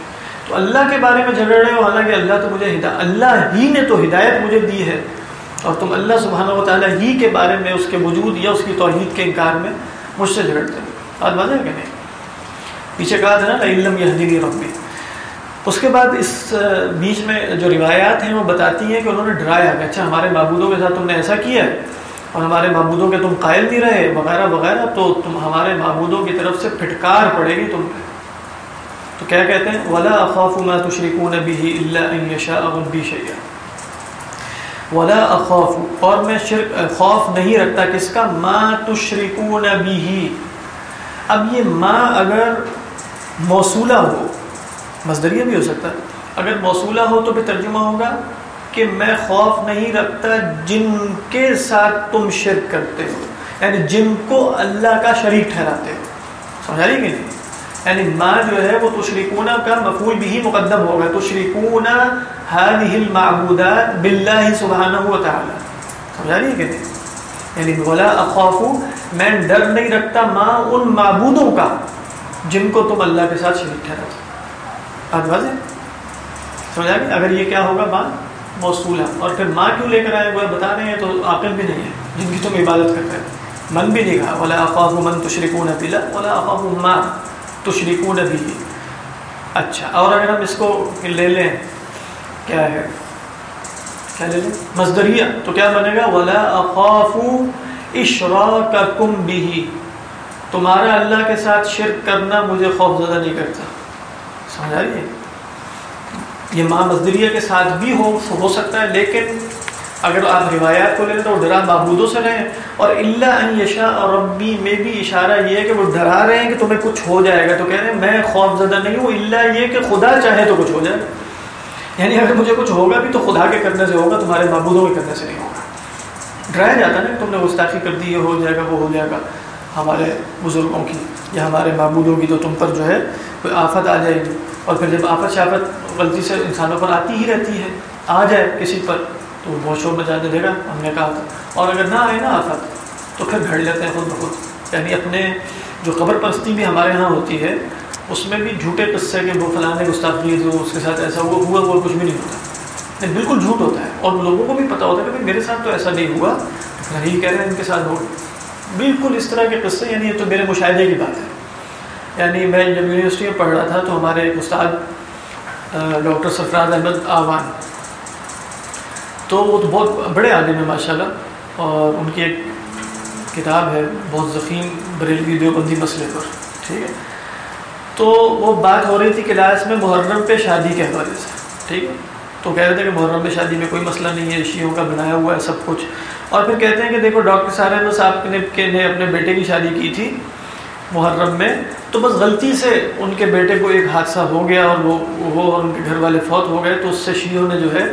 تو اللہ کے بارے میں جھگڑ رہے ہو، حالانکہ اللہ تو مجھے ہدایت اللہ ہی نے تو ہدایت مجھے دی ہے۔ اور تم اللہ سبحانہ و تعالیٰ ہی کے بارے میں اس کے وجود یا اس کی توحید کے انکار میں مجھ سے جھگڑتے ہیں بات بات ہے کہ نہیں؟ پیچھے کہا تھا نا علم یہدینی ربی۔ اس کے بعد اس بیچ میں جو روایات ہیں وہ بتاتی ہیں کہ انہوں نے ڈرایا کہ اچھا ہمارے معبودوں کے ساتھ تم نے ایسا کیا ہے اور ہمارے معبودوں کے تم قائل نہیں رہے، وغیرہ وغیرہ، تو تم، ہمارے معبودوں کی طرف سے پھٹکار پڑے گی تم پہ۔ تو کیا کہتے ہیں؟ ولا اخاف ما تشركون به الا ان يشاء ربي شيئا ولا اخاف، اور میں شرک، خوف نہیں رکھتا کس کا؟ ما تشركون به اب یہ ما اگر موصولہ ہو، مصدریہ بھی ہو سکتا ہے، اگر موصولہ ہو تو پھر ترجمہ ہوگا کہ میں خوف نہیں رکھتا جن کے ساتھ تم شرک کرتے ہو یعنی جن کو اللہ کا شریک ٹھہراتے ہو۔ سمجھا رہی کہ نہیں؟ یعنی ما جو ہے وہ تشریکون کا مفعول بھی مقدم ہوگا۔ تشریکون هذه المعبودات بالله سبحانه وتعالى۔ سمجھا رہی ہے کہ نہیں؟ یعنی ولا اخاف میں ڈر نہیں رکھتا ما ان معبودوں کا جن کو تم اللہ کے ساتھ شریک ٹھہراتے بات واضح سمجھا گیا اگر یہ کیا ہوگا ماں؟ موصول ہے۔ اور پھر ماں کیوں لے کر آئے وہ بتا رہے ہیں تو عاقل بھی نہیں ہے۔ جن کی تم عبادت کرتے ہیں من بھی نہیں کہا۔ ولا اخاف من تشرکون بلا ولا اخاف ما تشرکون بھی اچھا اور اگر ہم اس کو لے لیں، کیا ہے؟ کیا لے لیں؟ مصدریہ۔ تو کیا بنے گا؟ ولا اخاف اشراککم بھی تمہارا اللہ کے ساتھ شرک کرنا مجھے خوف زدہ نہیں کرتا۔ سمجھ آ رہی ہے؟ یہ ماں مزدریہ کے ساتھ بھی ہو ہو سکتا ہے، لیکن اگر آپ روایات کو لیں تو وہ ڈرا معبودوں سے رہیں۔ اور اللہ ان یشا اور ربی، میں بھی اشارہ یہ ہے کہ وہ ڈرا رہے ہیں کہ تمہیں کچھ ہو جائے گا۔ تو کہہ رہے ہیں، میں خوف زدہ نہیں ہوں اللہ یہ کہ خدا چاہے تو کچھ ہو جائے۔ یعنی اگر مجھے کچھ ہوگا بھی تو خدا کے کرنے سے ہوگا، تمہارے معبودوں کے کرنے سے نہیں ہوگا۔ ڈرایا جاتا نا تم نے گستاخی کر دی، یہ ہو جائے گا، وہ ہو جائے گا۔ ہمارے بزرگوں کی یا ہمارے معبودوں کی تو تم پر جو ہے کوئی آفت آ جائے گی۔ اور پھر جب آفت شافت غلطی سے انسانوں پر آتی ہی رہتی ہے، آ جائے کسی پر۔ تو وہ بہت شور بچانے دے گا۔ ہم نے کہا تھا اور اگر نہ آئے نا آفت تو پھر گھڑ لیتے ہیں خود بخود۔ یعنی اپنے جو قبر پرستی بھی ہمارے ہاں ہوتی ہے، اس میں بھی جھوٹے قصے کے وہ فلاں گستاخی جو اس کے ساتھ ایسا ہوا ہوا وہ کچھ بھی نہیں ہوتا۔ نہیں، بالکل جھوٹ ہوتا ہے۔ اور لوگوں کو بھی پتہ ہوتا ہے کہ میرے ساتھ تو ایسا نہیں ہوا۔ نہیں کہہ رہے ہیں ان کے ساتھ ہو بالکل اس طرح کے قصے یعنی یہ تو میرے مشاہدے کی بات ہے۔ یعنی میں جب یونیورسٹی میں پڑھ رہا تھا تو ہمارے ایک استاد ڈاکٹر سرفراز احمد آوان تو وہ تو بہت بڑے عالم ہیں ماشاء اللہ اور ان کی ایک کتاب ہے، بہت ضخیم بریلوی دیوبندی مسئلے پر، ٹھیک ہے؟ تو وہ بات ہو رہی تھی کلاس میں محرم پہ شادی کے حوالے سے، ٹھیک ہے؟ تو کہہ رہے تھے کہ محرم پہ شادی میں کوئی مسئلہ نہیں ہے شیعوں کا بنایا ہوا ہے، سب کچھ۔ اور پھر کہتے ہیں کہ دیکھو، ڈاکٹر سارے احمد صاحب نے نے اپنے بیٹے کی شادی کی تھی محرم میں، تو بس غلطی سے ان کے بیٹے کو ایک حادثہ ہو گیا اور وہ وہ اور ان کے گھر والے فوت ہو گئے، تو اس سے شیعوں نے جو ہے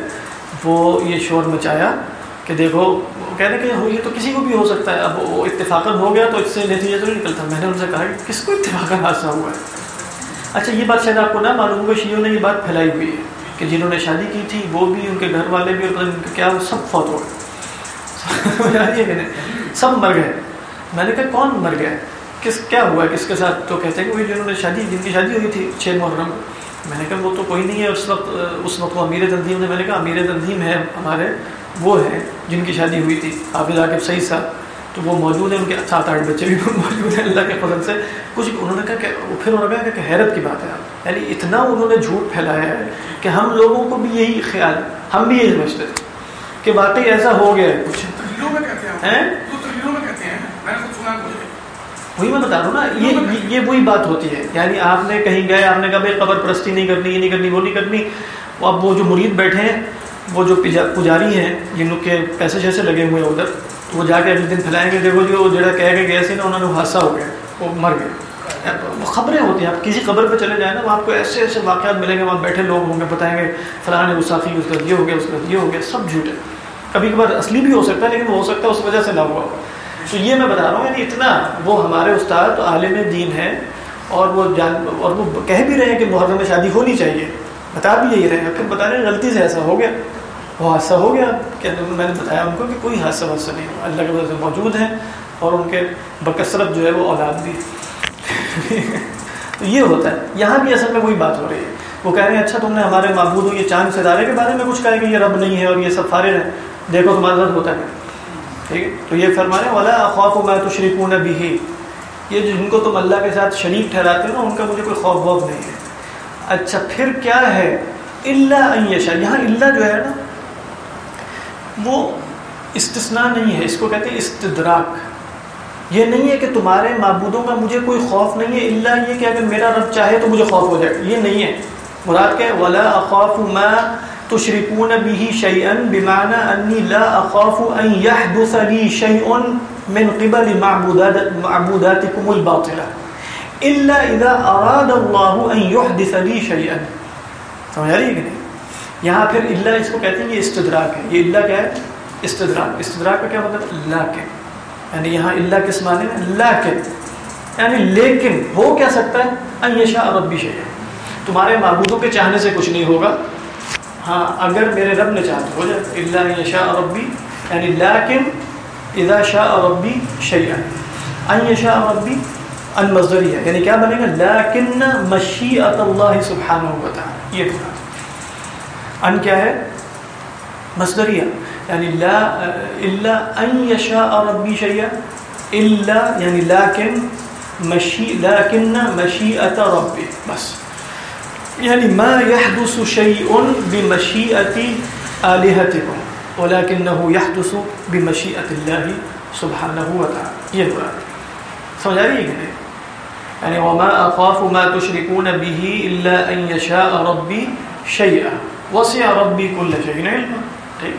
وہ یہ شور مچایا کہ دیکھو کہتے کہ یہ تو کسی کو بھی ہو سکتا ہے۔ اب وہ اتفاقاً ہو گیا تو اس سے نتیجہ تو نہیں نکلتا۔ میں نے ان سے کہا کہ کس کو اتفاقاً حادثہ ہوا ہے؟ اچھا یہ بات شاید آپ کو نہ معلوم ہوگا، شیعوں نے یہ بات پھیلائی ہوئی ہے کہ جنہوں نے شادی کی تھی، وہ بھی، ان کے گھر والے بھی اور کیا وہ سب فوت ہو گئے۔ سب مر گئے۔ میں نے کہا، کون مر گیا؟ کس، کیا ہوا ہے؟ کس کے ساتھ؟ تو کہتے ہیں کہ جنہوں نے شادی، جن کی شادی ہوئی تھی، چھ محرم۔ میں نے کہا وہ تو کوئی نہیں ہے اس وقت اس وقت وہ امیر تنظیم نے میں نے کہا امیر تنظیم ہے ہمارے وہ ہیں جن کی شادی ہوئی تھی حافظ عاقب صحیح صاحب۔ تو وہ موجود ہیں ان کے سات آٹھ بچے بھی موجود ہیں اللہ کے فضل سے۔ کچھ انہوں نے کہا کہ پھر انہوں نے کہا کہ حیرت کی بات ہے۔ یعنی اتنا انہوں نے جھوٹ پھیلایا ہے کہ ہم لوگوں کو بھی یہی خیال ہم بھی یہی سمجھتے تھے کہ واقعی ایسا ہو گیا ہے۔ کچھ وہی میں بتا رہا ہوں نا یہ یہ وہی بات ہوتی ہے۔ یعنی آپ نے کہیں گئے آپ نے کہا بھائی قبر پرستی نہیں کرنی یہ نہیں کرنی وہ نہیں کرنی۔ اب وہ جو مرید بیٹھے ہیں وہ جو پجاری ہیں جن کے پیسے شیسے لگے ہوئے ہیں ادھر تو وہ جا کے اگلے دن پھیلائیں گے۔ دیکھو جو جڑا کہہ کے گئے تھے نا انہوں نے حادثہ ہو گیا وہ مر گئے۔ وہ خبریں ہوتی ہیں آپ کسی خبر پہ چلے جائیں نا وہ آپ کو ایسے ایسے واقعات ملیں گے وہاں بیٹھے لوگ ہوں گے بتائیں گے فلاں گسافی اس کا یہ ہو گیا اس کا یہ ہو گیا سب جھوٹ ہے کبھی کبھار اصلی بھی ہو سکتا ہے لیکن وہ ہو سکتا ہے اس وجہ سے نہ ہوا تو یہ میں بتا رہا ہوں یعنی اتنا وہ ہمارے استاد عالم دین ہے اور وہ جان، اور وہ کہہ بھی رہے ہیں کہ محرم میں شادی ہونی چاہیے۔ بتا بھی یہی رہے ہیں۔ پھر بتا رہے ہیں غلطی سے ایسا ہو گیا۔ وہ حادثہ ہو گیا۔ کہ میں نے بتایا ان کو کہ کوئی حادثہ وادثہ نہیں۔ اللہ کے وجہ سے موجود ہیں اور ان کے بکثرت جو ہے وہ اولاد بھی۔ تو یہ ہوتا ہے۔ یہاں بھی اصل میں وہی بات ہو رہی ہے۔ وہ کہہ رہے ہیں اچھا تم نے ہمارے معبود ہو یہ چاند ستارے کے بارے میں کچھ کہا کہ یہ رب نہیں ہے اور یہ سب فارغ ہیں۔ دیکھو تمہارے ساتھ ہوتا ہے۔ ٹھیک ہے؟ تو یہ فرمانے والا خوف و میں تو شریک بھی یہ جن کو تم اللہ کے ساتھ شریک ٹھہراتے ہو نا، ان کا مجھے کوئی خوف ووف نہیں ہے۔ اچھا پھر کیا ہے؟ اللہ عیشا یہاں اللہ جو ہے نا، وہ استثناء نہیں ہے۔ اس کو کہتے ہیں استدراک۔ یہ نہیں ہے کہ تمہارے معبودوں کا مجھے کوئی خوف نہیں ہے اللہ یہ کہ اگر میرا رب چاہے تو مجھے خوف ہو جائے۔ یہ نہیں ہے۔ مراد کہ ولا اخاف ما تشركون به شيئا بمعنى اني لا اخاف ان يحدث لي شيء من قبل معبودات معبوداتكم الباطله الا اذا اراد الله ان يحدث لي شيئا سمجھ رہی ہے کہ نہیں؟ یہاں پھر اللہ اس کو کہتے ہیں یہ استدراک ہے۔ یہ اللہ کیا ہے؟ استدراک۔ استدراک کا کیا مطلب؟ اللہ کے یعنی یہاں اللہ کس معنی میں؟ اللہ کے یعنی لیکن ہو کیا سکتا ہے؟ ان یشاء ربی شیء تمہارے معبودوں کے چاہنے سے کچھ نہیں ہوگا۔ ہاں اگر میرے رب نے چاہا تو ہو جائے۔ اللہ یشاء ربی یعنی لیکن اذا شاء ربی شیئا۔ ان یشاء ربی ان مصدری ہے یعنی کیا بنے گا؟ لیکن مشیئت اللہ سبحانہ و تعالی۔ یہ بنا۔ ان کیا ہے؟ مصدریہ۔ یعنی لا، الا ان یشاء ربی شیئا۔ الا یعنی لیکن مشی، لیکن مشیئت ربی۔ بس۔ یعنی ما يحدث شيء بمشيئة آلهتكم ولكنه يحدث بمشيئة الله سبحانه وتعالى یہ مراد سمجھ رہی ہے کہ نہیں؟ یعنی وما اخاف ما تشركون به الا ان يشاء ربي شيئا وسع ربي كل شيء یعنی علما ٹھیک۔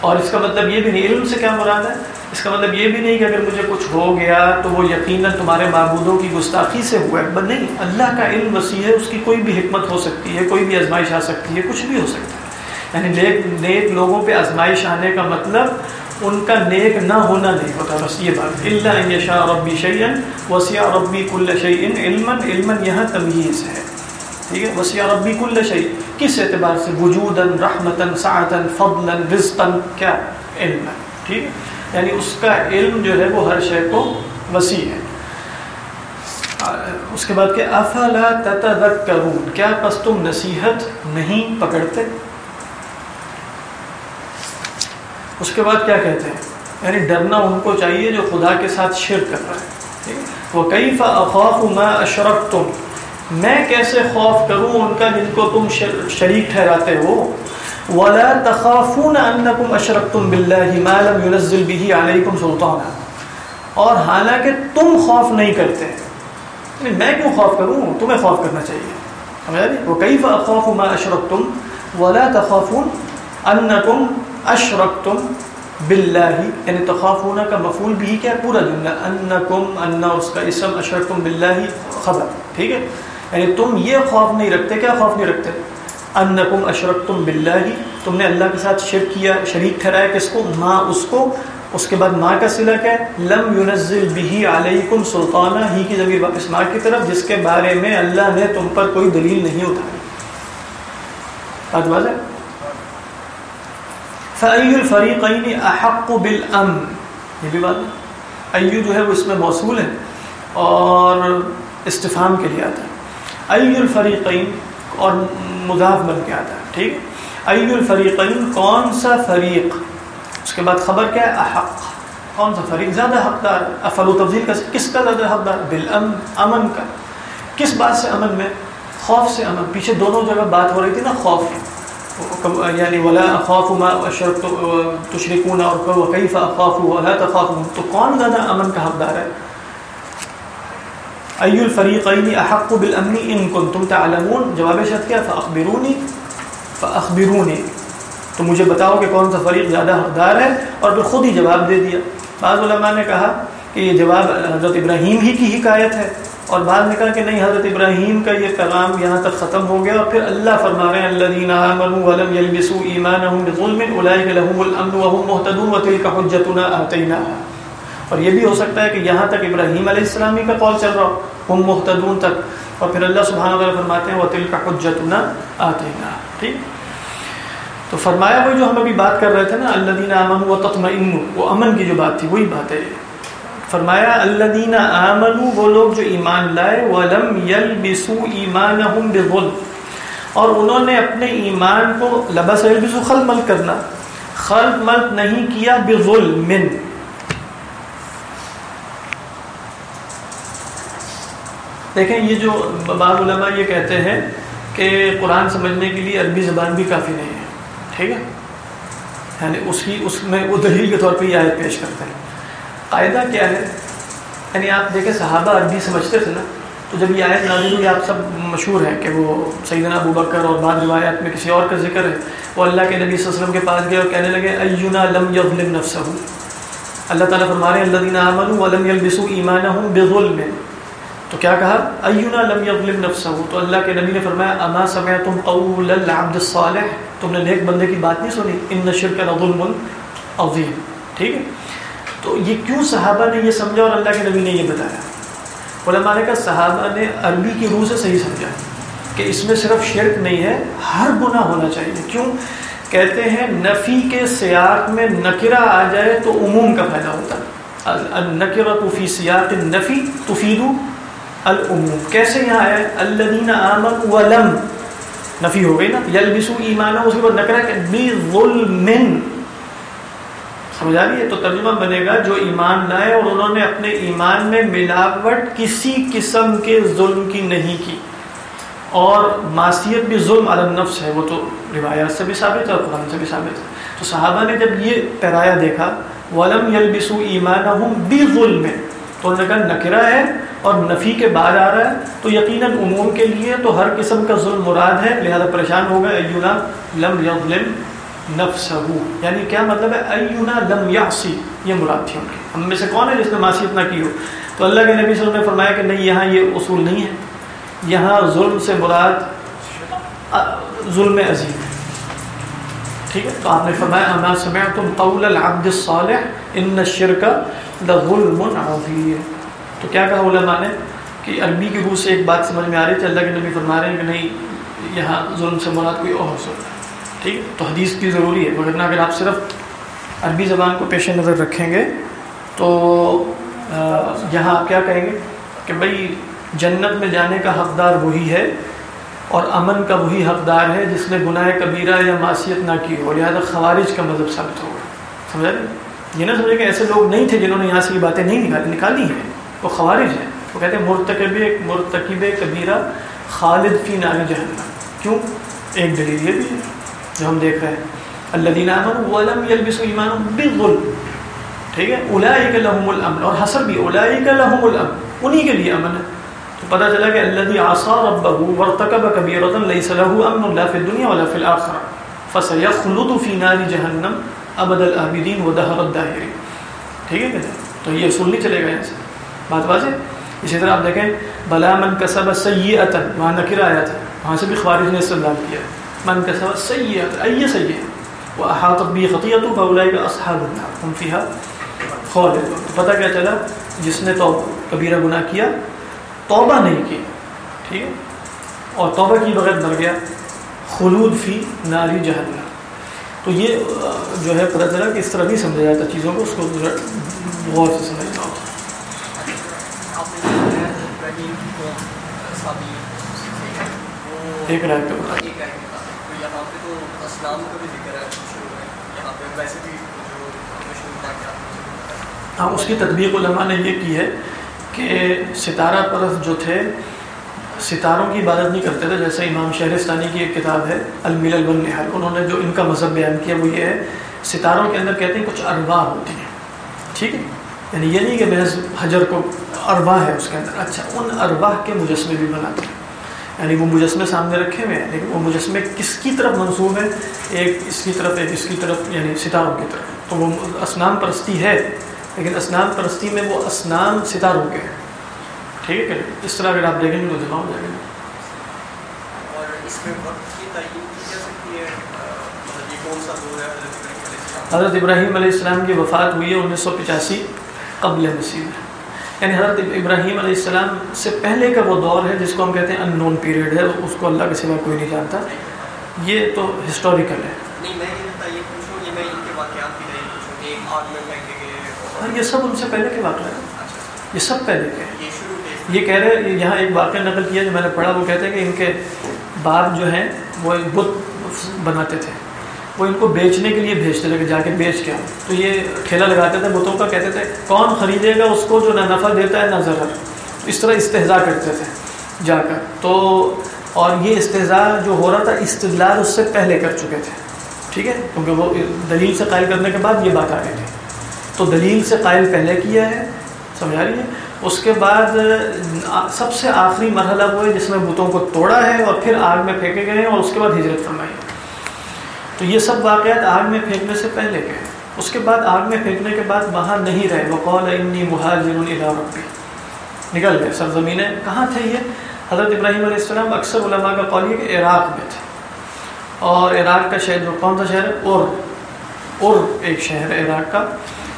اور اس کا مطلب یہ بھی نہیں، علم سے کیا مراد ہے؟ اس کا مطلب یہ بھی نہیں کہ اگر مجھے کچھ ہو گیا تو وہ یقیناً تمہارے معبودوں کی گستاخی سے ہوا ہے۔ بس نہیں، اللہ کا علم وسیع ہے، اس کی کوئی بھی حکمت ہو سکتی ہے، کوئی بھی آزمائش آ سکتی ہے، کچھ بھی ہو سکتا ہے۔ یعنی نیک نیک لوگوں پہ آزمائش آنے کا مطلب ان کا نیک نہ ہونا نہیں ہوتا، بس یہ بات۔ اللہ شاہ ربی شعین وسیع ربی کل شعین علم علم یہاں تمیز ہے۔ ٹھیک ہے؟ وسیع ربی کل شعی کس اعتبار سے؟ وجوداً، رحمتاً، سعتاً، فضلاً، رزقاً، کیا؟ علم ٹھیک ہے؟ یعنی اس کا علم جو ہے وہ ہر شے کو وسیع ہے۔ اس کے بعد کہ افلا تتذکرون، کیا پس تم نصیحت نہیں پکڑتے؟ اس کے بعد کیا کہتے ہیں؟ یعنی ڈرنا ان کو چاہیے جو خدا کے ساتھ شرک کر رہا ہے؟ وہ کئی فاف ما اشرک تم میں کیسے خوف کروں ان کا جن کو تم شریک ٹھہراتے ہو؟ ولا تخافون انکم اشرکتم باللہ ما لم ينزل به علیکم سلطانا۔ اور حالانکہ تم خوف نہیں کرتے۔ یعنی میں کیوں خوف کروں؟ تمہیں خوف کرنا چاہیے۔ سمجھا جی؟ وہ کیف اخاف ما اشرکتم ولا تخافون انکم اشرکتم باللہ یعنی تخافون کا مفعول بھی کیا پورا جملہ۔ انکم ان اس کا اسم اشرکتم باللہ خبر۔ ٹھیک ہے؟ یعنی تم یہ خوف نہیں رکھتے، کیا خوف نہیں رکھتے؟ انکم اشرکتم باللہ، تم نے اللہ کے ساتھ شرک کیا، شریک ٹھہرایا کس کو؟ ماں اس کو۔ اس کے بعد ماں کا صلہ کیا؟ ہے لم ينزل به علیکم سلطانہ، ہی کی ضمیر واپس ماں کی طرف، جس کے بارے میں اللہ نے تم پر کوئی دلیل نہیں اتاری بات واضح فَأَيُّ الْفَرِيقَيْنِ أَحَقُّ بِالْأَمْنِ۔ یہ بھی بات ہے۔ ایو جو ہے وہ اس میں موصول ہے اور استفام کے لیے آتا ہے۔ ایو الفریقین اور مضاف بن کے آتا ہے، ٹھیک؟ ایو الفریقین، کون سا فریق؟ اس کے بعد خبر کیا ہے؟ احق. کون سا فریق؟ زیادہ حقدار. افل و تفضیل کا کس کا زیادہ حقدار؟ بالامن، امن کا. کس بات سے امن میں؟ خوف سے امن. پیچھے دونوں جگہ بات ہو رہی تھی نا، خوف یعنی ولا اخاف ما تشركون اور وكيف اخاف ولا تخافون تو کون زیادہ امن کا حقدار ہے؟ ای الفریقین احق بالامن ان کنتم تعلمون؟ جواب شرط کیا فاخبرونی فاخبرونی تو مجھے بتاؤ کہ کون سا فریق زیادہ حقدار ہے؟ اور پھر خود ہی جواب دے دیا۔ بعض علماء نے کہا کہ یہ جواب حضرت ابراہیم ہی کی حکایت ہے۔ اور بعد نے کہا کہ نہیں، حضرت ابراہیم کا یہ پیغام یہاں تک ختم ہو گیا اور پھر اللہ فرما رہے ہیں، الذین آمنوا ولم يلبسوا ایمانهم بظلم اولئک لهم الامن وهم مهتدون وتلك حجتنا اتیناها اور یہ بھی ہو سکتا ہے کہ یہاں تک ابراہیم علیہ السلام کا قول چل رہا ہو، ہم محتدون تک۔ اور پھر اللہ سبحانہ وتعالی فرماتے ہیں وتلك حجتنا اتیناها ٹھیک؟ تو فرمایا وہ جو ہم ابھی بات کر رہے تھے نا الذین آمنوا وتطمئنوا، وہ امن کی جو بات تھی، وہی بات ہے۔ فرمایا الذین آمنوا، وہ لوگ جو ایمان لائے، ولم یلبسوا ایمانهم بظلم۔ اور انہوں نے اپنے ایمان کو لبس یلبسوا خلط کرنا۔ خلط ملط نہیں کیا بظلم دیکھیں، یہ جو بعض علماء یہ کہتے ہیں کہ قرآن سمجھنے کے لیے عربی زبان بھی کافی نہیں ہے، ٹھیک ہے؟ یعنی اس کی اس میں وہ دلیل کے طور پہ یہ آیت پیش کرتے ہیں۔ قاعدہ کیا ہے؟ یعنی آپ دیکھیں، صحابہ عربی سمجھتے تھے نا، تو جب یہ آیت نازل ہوئی، آپ سب مشہور ہیں کہ وہ سیدنا ابو بکر اور بعض روایات میں کسی اور کا ذکر ہے۔ وہ اللہ کے نبی صلی اللہ علیہ وسلم کے پاس گئے اور کہنے لگے، اینا لم یظلم نفسہ اللہ تعالیٰ فرما رہے ہیں، الذین آمنوا ولم یلبسوا ایمانہم بظلم۔ تو کیا کہا؟ اینا لم یظلم نفسہ. تو اللہ کے نبی نے فرمایا، اما سمعتم قول العبد الصالح. تم نے نیک بندے کی بات نہیں سنی، ان الشرک لظلم عظیم. ٹھیک ہے؟ تو یہ کیوں صحابہ نے یہ سمجھا اور اللہ کے نبی نے یہ بتایا؟ علماء نے کہا، صحابہ نے عربی کی روح سے صحیح سمجھا کہ اس میں صرف شرک نہیں ہے، ہر گناہ ہونا چاہیے۔ کیوں؟ کہتے ہیں، نفی کے سیاق میں نکرہ آ جائے تو عموم کا فائدہ ہوتا ہے۔ نکرہ تو فی سیاق نفی تفید العموم کیسے یہاں ہے؟ الذین آمن ولم، نفی ہو گئی نا؟ یلبسو ایمان اس کے بعد نکرہ کہ بی ظلم رہی ہے؟ تو ترجمہ بنے گا، جو ایمان لائے اور انہوں نے اپنے ایمان میں ملاوٹ کسی قسم کے ظلم کی نہیں کی۔ اور معصیت بھی ظلم علم نفس ہے، وہ تو روایات سے بھی ثابت ہے اور قرآن سے بھی ثابت ہے۔ تو صحابہ نے جب یہ پیرایا دیکھا، ولم یلبسو ایمان بھی ظلم تو انہوں نے کہا نکرا ہے اور نفی کے بعد آ رہا ہے، تو یقیناً عموم کے لیے تو ہر قسم کا ظلم مراد ہے، لہذا پریشان ہو گئے ایونا لم یظلم نفسہ یعنی کیا مطلب ہے؟ ایونا لم یعصی، یہ مراد تھی ان کی ہم میں سے کون ہے جس نے معصیت نہ کی ہو؟ تو اللہ کے نبی صلی اللہ علیہ وسلم نے فرمایا کہ نہیں، یہاں یہ اصول نہیں ہے۔ یہاں ظلم سے مراد ظلم عظیم ہے۔ ٹھیک ہے؟ تو آپ نے فرمایا، اما سمعتم قول العبد الصالح، ان الشرک لظلم عظیم۔ تو کیا کہا علماء نے کہ عربی کی روح سے ایک بات سمجھ میں آ رہی تھی، اللہ کے نبی فرما رہے ہیں کہ نہیں، یہاں ظلم سے مراد کوئی اور ظلم ہے۔ ٹھیک تو حدیث بھی ضروری ہے، مگر اگر آپ صرف عربی زبان کو پیش نظر رکھیں گے تو یہاں آپ کیا کہیں گے؟ کہ بھائی، جنت میں جانے کا حقدار وہی ہے اور امن کا وہی حقدار ہے جس نے گناہ کبیرہ یا معاشیت نہ کی ہو، لہٰذا خوارج کا مذہب ثابت ہوگا۔ سمجھا؟ یہ نہ سمجھے کہ ایسے لوگ نہیں تھے جنہوں نے یہاں سے یہ باتیں نہیں نکالی نکالی ہیں۔ وہ خوارج ہیں۔ وہ کہتے ہیں، مرتکب مرتکب کبیرہ خالد فی نار جہنم۔ کیوں؟ ایک دلیل یہ بھی ہے جو ہم دیکھ رہے ہیں۔ اللہ دینا ولم یلبس ایمان بالظلم۔ ٹھیک ہے؟ اولئک لهم الامن۔ اور حسب بھی اولئک لهم الامن۔ انہی کے لیے امن ہے۔ تو پتہ چلا کہ الذي عصى ربه وارتكب كبيرة ليس له امن لا في الدنيا ولا في الاخره فسيخلد في نار جهنم ابد الابدين ودهر الداهرين ٹھیک ہے تو یہ اصول نہیں چلے گا یہاں سے۔ بات واضح؟ اسی طرح آپ دیکھیں، بلا من کسب سیئتا، وہاں نکر آیا تھا، وہاں سے بھی خوارج نے استدلال کیا من كسب سيئة أي سيئة وأحاطت به خطيئته فأولئك أصحاب النار هم فيها خول تو پتہ کیا چلا؟ جس نے تو کبیرہ گناہ کیا، توبہ نہیں کی، ٹھیک ہے؟ اور توبہ کی بغیر مر گیا، خلود فی ناری جہنم۔ تو یہ جو ہے پتہ چلا کہ اس طرح نہیں سمجھا جاتا چیزوں کو، اس کو غور سے سمجھنا ہوتا آپ ابراہیم کو ایک رائے تو یہاں پہ تو اسلام کا بھی ذکر ہے یہاں پہ ویسے بھی ہاں اس کی تدبیق علماء نے یہ کی ہے کہ ستارہ پرست جو تھے ستاروں کی عبادت نہیں کرتے تھے جیسے امام شہرستانی کی ایک کتاب ہے المیل البنحل انہوں نے جو ان کا مذہب بیان کیا وہ یہ ہے ستاروں کے اندر کہتے ہیں کچھ ارواح ہوتی ہیں۔ ٹھیک ہے؟ یعنی یہ نہیں کہ محض حجر کو ارواح ہے اس کے اندر۔ اچھا ان ارواح کے مجسمے بھی بناتے ہیں یعنی وہ مجسمے سامنے رکھے ہوئے ہیں، لیکن وہ مجسمے کس کی طرف منسوب ہے ایک اس کی طرف، ایک اس کی طرف یعنی ستاروں کی طرف۔ تو وہ اسنام پرستی ہے، لیکن اسنام پرستی میں وہ اسنام ستاروں کے ہیں۔ ٹھیک ہے اس طرح اگر آپ دیکھیں گے تو جمع ہو جائے گا اور اس میں وقت کی تعین کی جا سکتی ہے؟ مطلب کون سا دور ہے؟ حضرت ابراہیم علیہ السلام کی وفات ہوئی ہے انیس سو پچاسی۔ قبل نصیب یعنی حضرت ابراہیم علیہ السلام سے پہلے کا وہ دور ہے جس کو ہم کہتے ہیں ان نون پیریڈ ہے اس کو اللہ کے سوا کوئی نہیں جانتا۔ یہ تو ہسٹوریکل ہے۔ یہ سب ان سے پہلے کے واقعہ ہیں۔ اچھا۔ یہ سب پہلے کے۔ ہیں یہ کہہ رہے ہیں یہاں ایک واقعہ نقل کیا جو میں نے پڑھا وہ کہتے ہیں کہ ان کے باپ جو ہیں وہ ایک بت بناتے تھے۔ وہ ان کو بیچنے کے لیے بھیجتے تھے کہ جا کے بیچ کے آؤ۔ تو یہ ٹھیلا لگاتے تھے، بتوں کا کہتے تھے، کون خریدے گا اس کو جو نہ نفع دیتا ہے، نہ ضرر۔ اس طرح استحضاء کرتے تھے جا کر۔ تو اور یہ استحضاء جو ہو رہا تھا، استدلال اس سے پہلے کر چکے تھے۔ ٹھیک ہے؟ کیونکہ وہ دلیل سے قائل کرنے کے بعد یہ بات آ گئی تھی۔ تو دلیل سے قائل پہلے کیا ہے؟ سمجھا رہی ہے؟ اس کے بعد سب سے آخری مرحلہ وہ ہے جس میں بتوں کو توڑا ہے اور پھر آگ میں پھینکے گئے ہیں اور اس کے بعد ہجرت فرمائی۔ تو یہ سب واقعات آگ میں پھینکنے سے پہلے کے ہیں۔ اس کے بعد آگ میں پھینکنے کے بعد وہاں نہیں رہے۔ وقول انی مہاجر الی ربی۔ نکل گئے۔ سرزمینیں کہاں تھے یہ؟ حضرت ابراہیم علیہ السلام اکثر علماء کا قول یہ کہ عراق میں تھے۔ اور عراق کا شہر جو کون سا شہر ہے؟ اور اور ایک شہر ہے عراق کا۔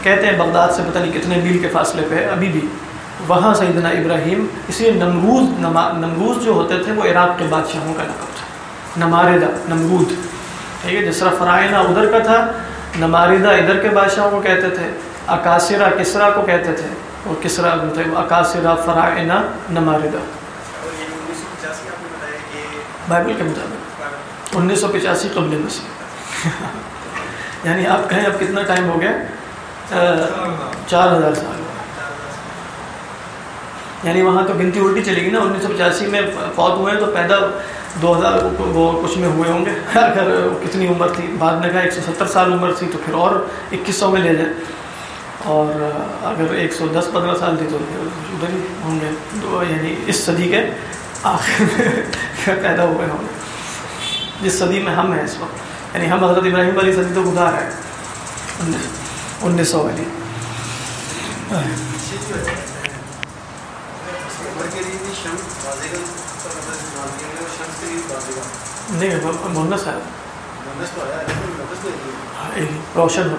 کہتے ہیں بغداد سے پتہ نہیں کتنے میل کے فاصلے پہ ہے۔ ابھی بھی وہاں سیدنا ابراہیم، اس لیے نمروز نمروز جو ہوتے تھے وہ عراق کے بادشاہوں کا لقب تھا۔ نماردہ نمرود۔ ٹھیک ہے، جس طرح فرائنہ ادھر کا تھا نماردہ ادھر کے بادشاہوں کو کہتے تھے اکاسرہ کسرا کو کہتے تھے؟ اور کسرا تھے مطلب اکاسرہ فرائنہ نماردہ بائبل کے مطابق۔ انیس سو پچاسی قبل مسیح۔ یعنی آپ کہیں اب کتنا ٹائم ہو گیا؟ چار ہزار سال۔ یعنی وہاں تو گنتی الٹی چلے گی نا، انیس سو پچاسی میں فوت ہوئے ہیں تو پیدا دو ہزار وہ کچھ میں ہوئے ہوں گے۔ اگر کتنی عمر تھی؟ بعد میں کہا ایک سو ستر سال عمر تھی تو پھر اور اکیس سو میں لے جائیں اور اگر ایک سو دس پندرہ سال تھی تو ادھر ہی ہوں گے۔ دو یعنی اس صدی کے آخر میں پیدا ہوئے ہوں گے۔ جس صدی میں ہم ہیں اس وقت۔ یعنی ہم حضرت ابراہیم والی صدی تو گزار ہے انیس انیس سو والی یعنی۔ نہیں بولنا صاحب روشن ہو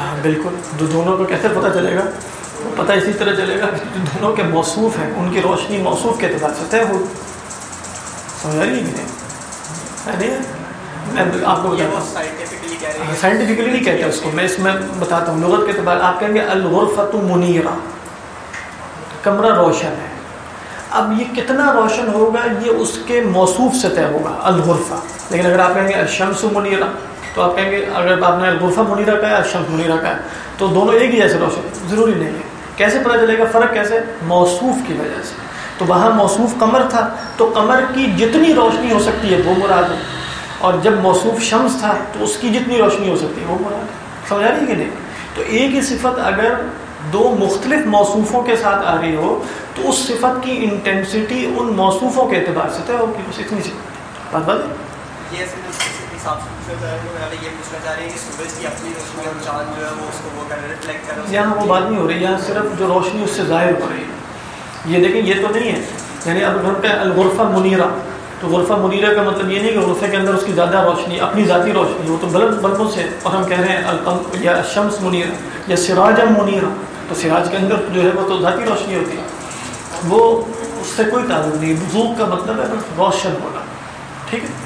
ہاں بالکل۔ دو دونوں کو کیسے پتہ چلے گا؟ پتہ اسی طرح چلے گا کہ دونوں کے موصوف ہیں۔ ان کی روشنی موصوف کے اعتبار سے طے ہو سمجھا رہی ہے نہیں؟ میں آپ کو بتاتا ہوں۔ سائنٹیفکلی نہیں کہتے اس کو۔ میں اس میں بتاتا ہوں۔ لغت کے اعتبار آپ کہیں گے الغرفت منیرہ۔ کمرہ روشن ہے۔ اب یہ کتنا روشن ہوگا، یہ اس کے موصوف سے طے ہوگا، الغرفہ۔ لیکن اگر آپ کہیں گے الشمس منیرہ، تو آپ کہیں گے اگر آپ نے الغرفہ منیرہ کا ہے الشمس منیرہ کا ہے تو دونوں ایک ہی جیسے روشن، ضروری نہیں ہے۔ کیسے پتہ چلے گا فرق کیسے؟ موصوف کی وجہ سے۔ تو وہاں موصوف قمر تھا، تو قمر کی جتنی روشنی ہو سکتی ہے، وہ مراد ہے۔ اور جب موصوف شمس تھا، تو اس کی جتنی روشنی ہو سکتی ہے، وہ مراد ہے۔ سمجھا رہی ہے کہ نہیں؟ تو ایک ہی صفت اگر دو مختلف موصوفوں کے ساتھ آ رہی ہو تو اس صفت کی انٹینسٹی ان موصوفوں کے اعتبار سے طے ہوگی بس اتنی سی؟ بات بات کر یہاں وہ بات نہیں ہو رہی یہاں صرف جو روشنی اس سے ظاہر ہو رہی ہے۔ یہ دیکھیں یہ تو نہیں ہے۔ یعنی اب گھر پہ الغرفہ منیرہ تو غرفہ منیرہ کا مطلب یہ نہیں کہ غرفے کے اندر اس کی زیادہ روشنی اپنی ذاتی روشنی وہ تو غلط بلبوں سے اور ہم کہہ رہے ہیں یا شمس منیر یا سراج منیرہ۔ تو سراج کے اندر جو ہے وہ تو ذاتی روشنی ہوتی ہے۔ وہ اس سے کوئی تعلق نہیں بزرگ کا مطلب ہے روشن ہونا۔ ٹھیک ہے؟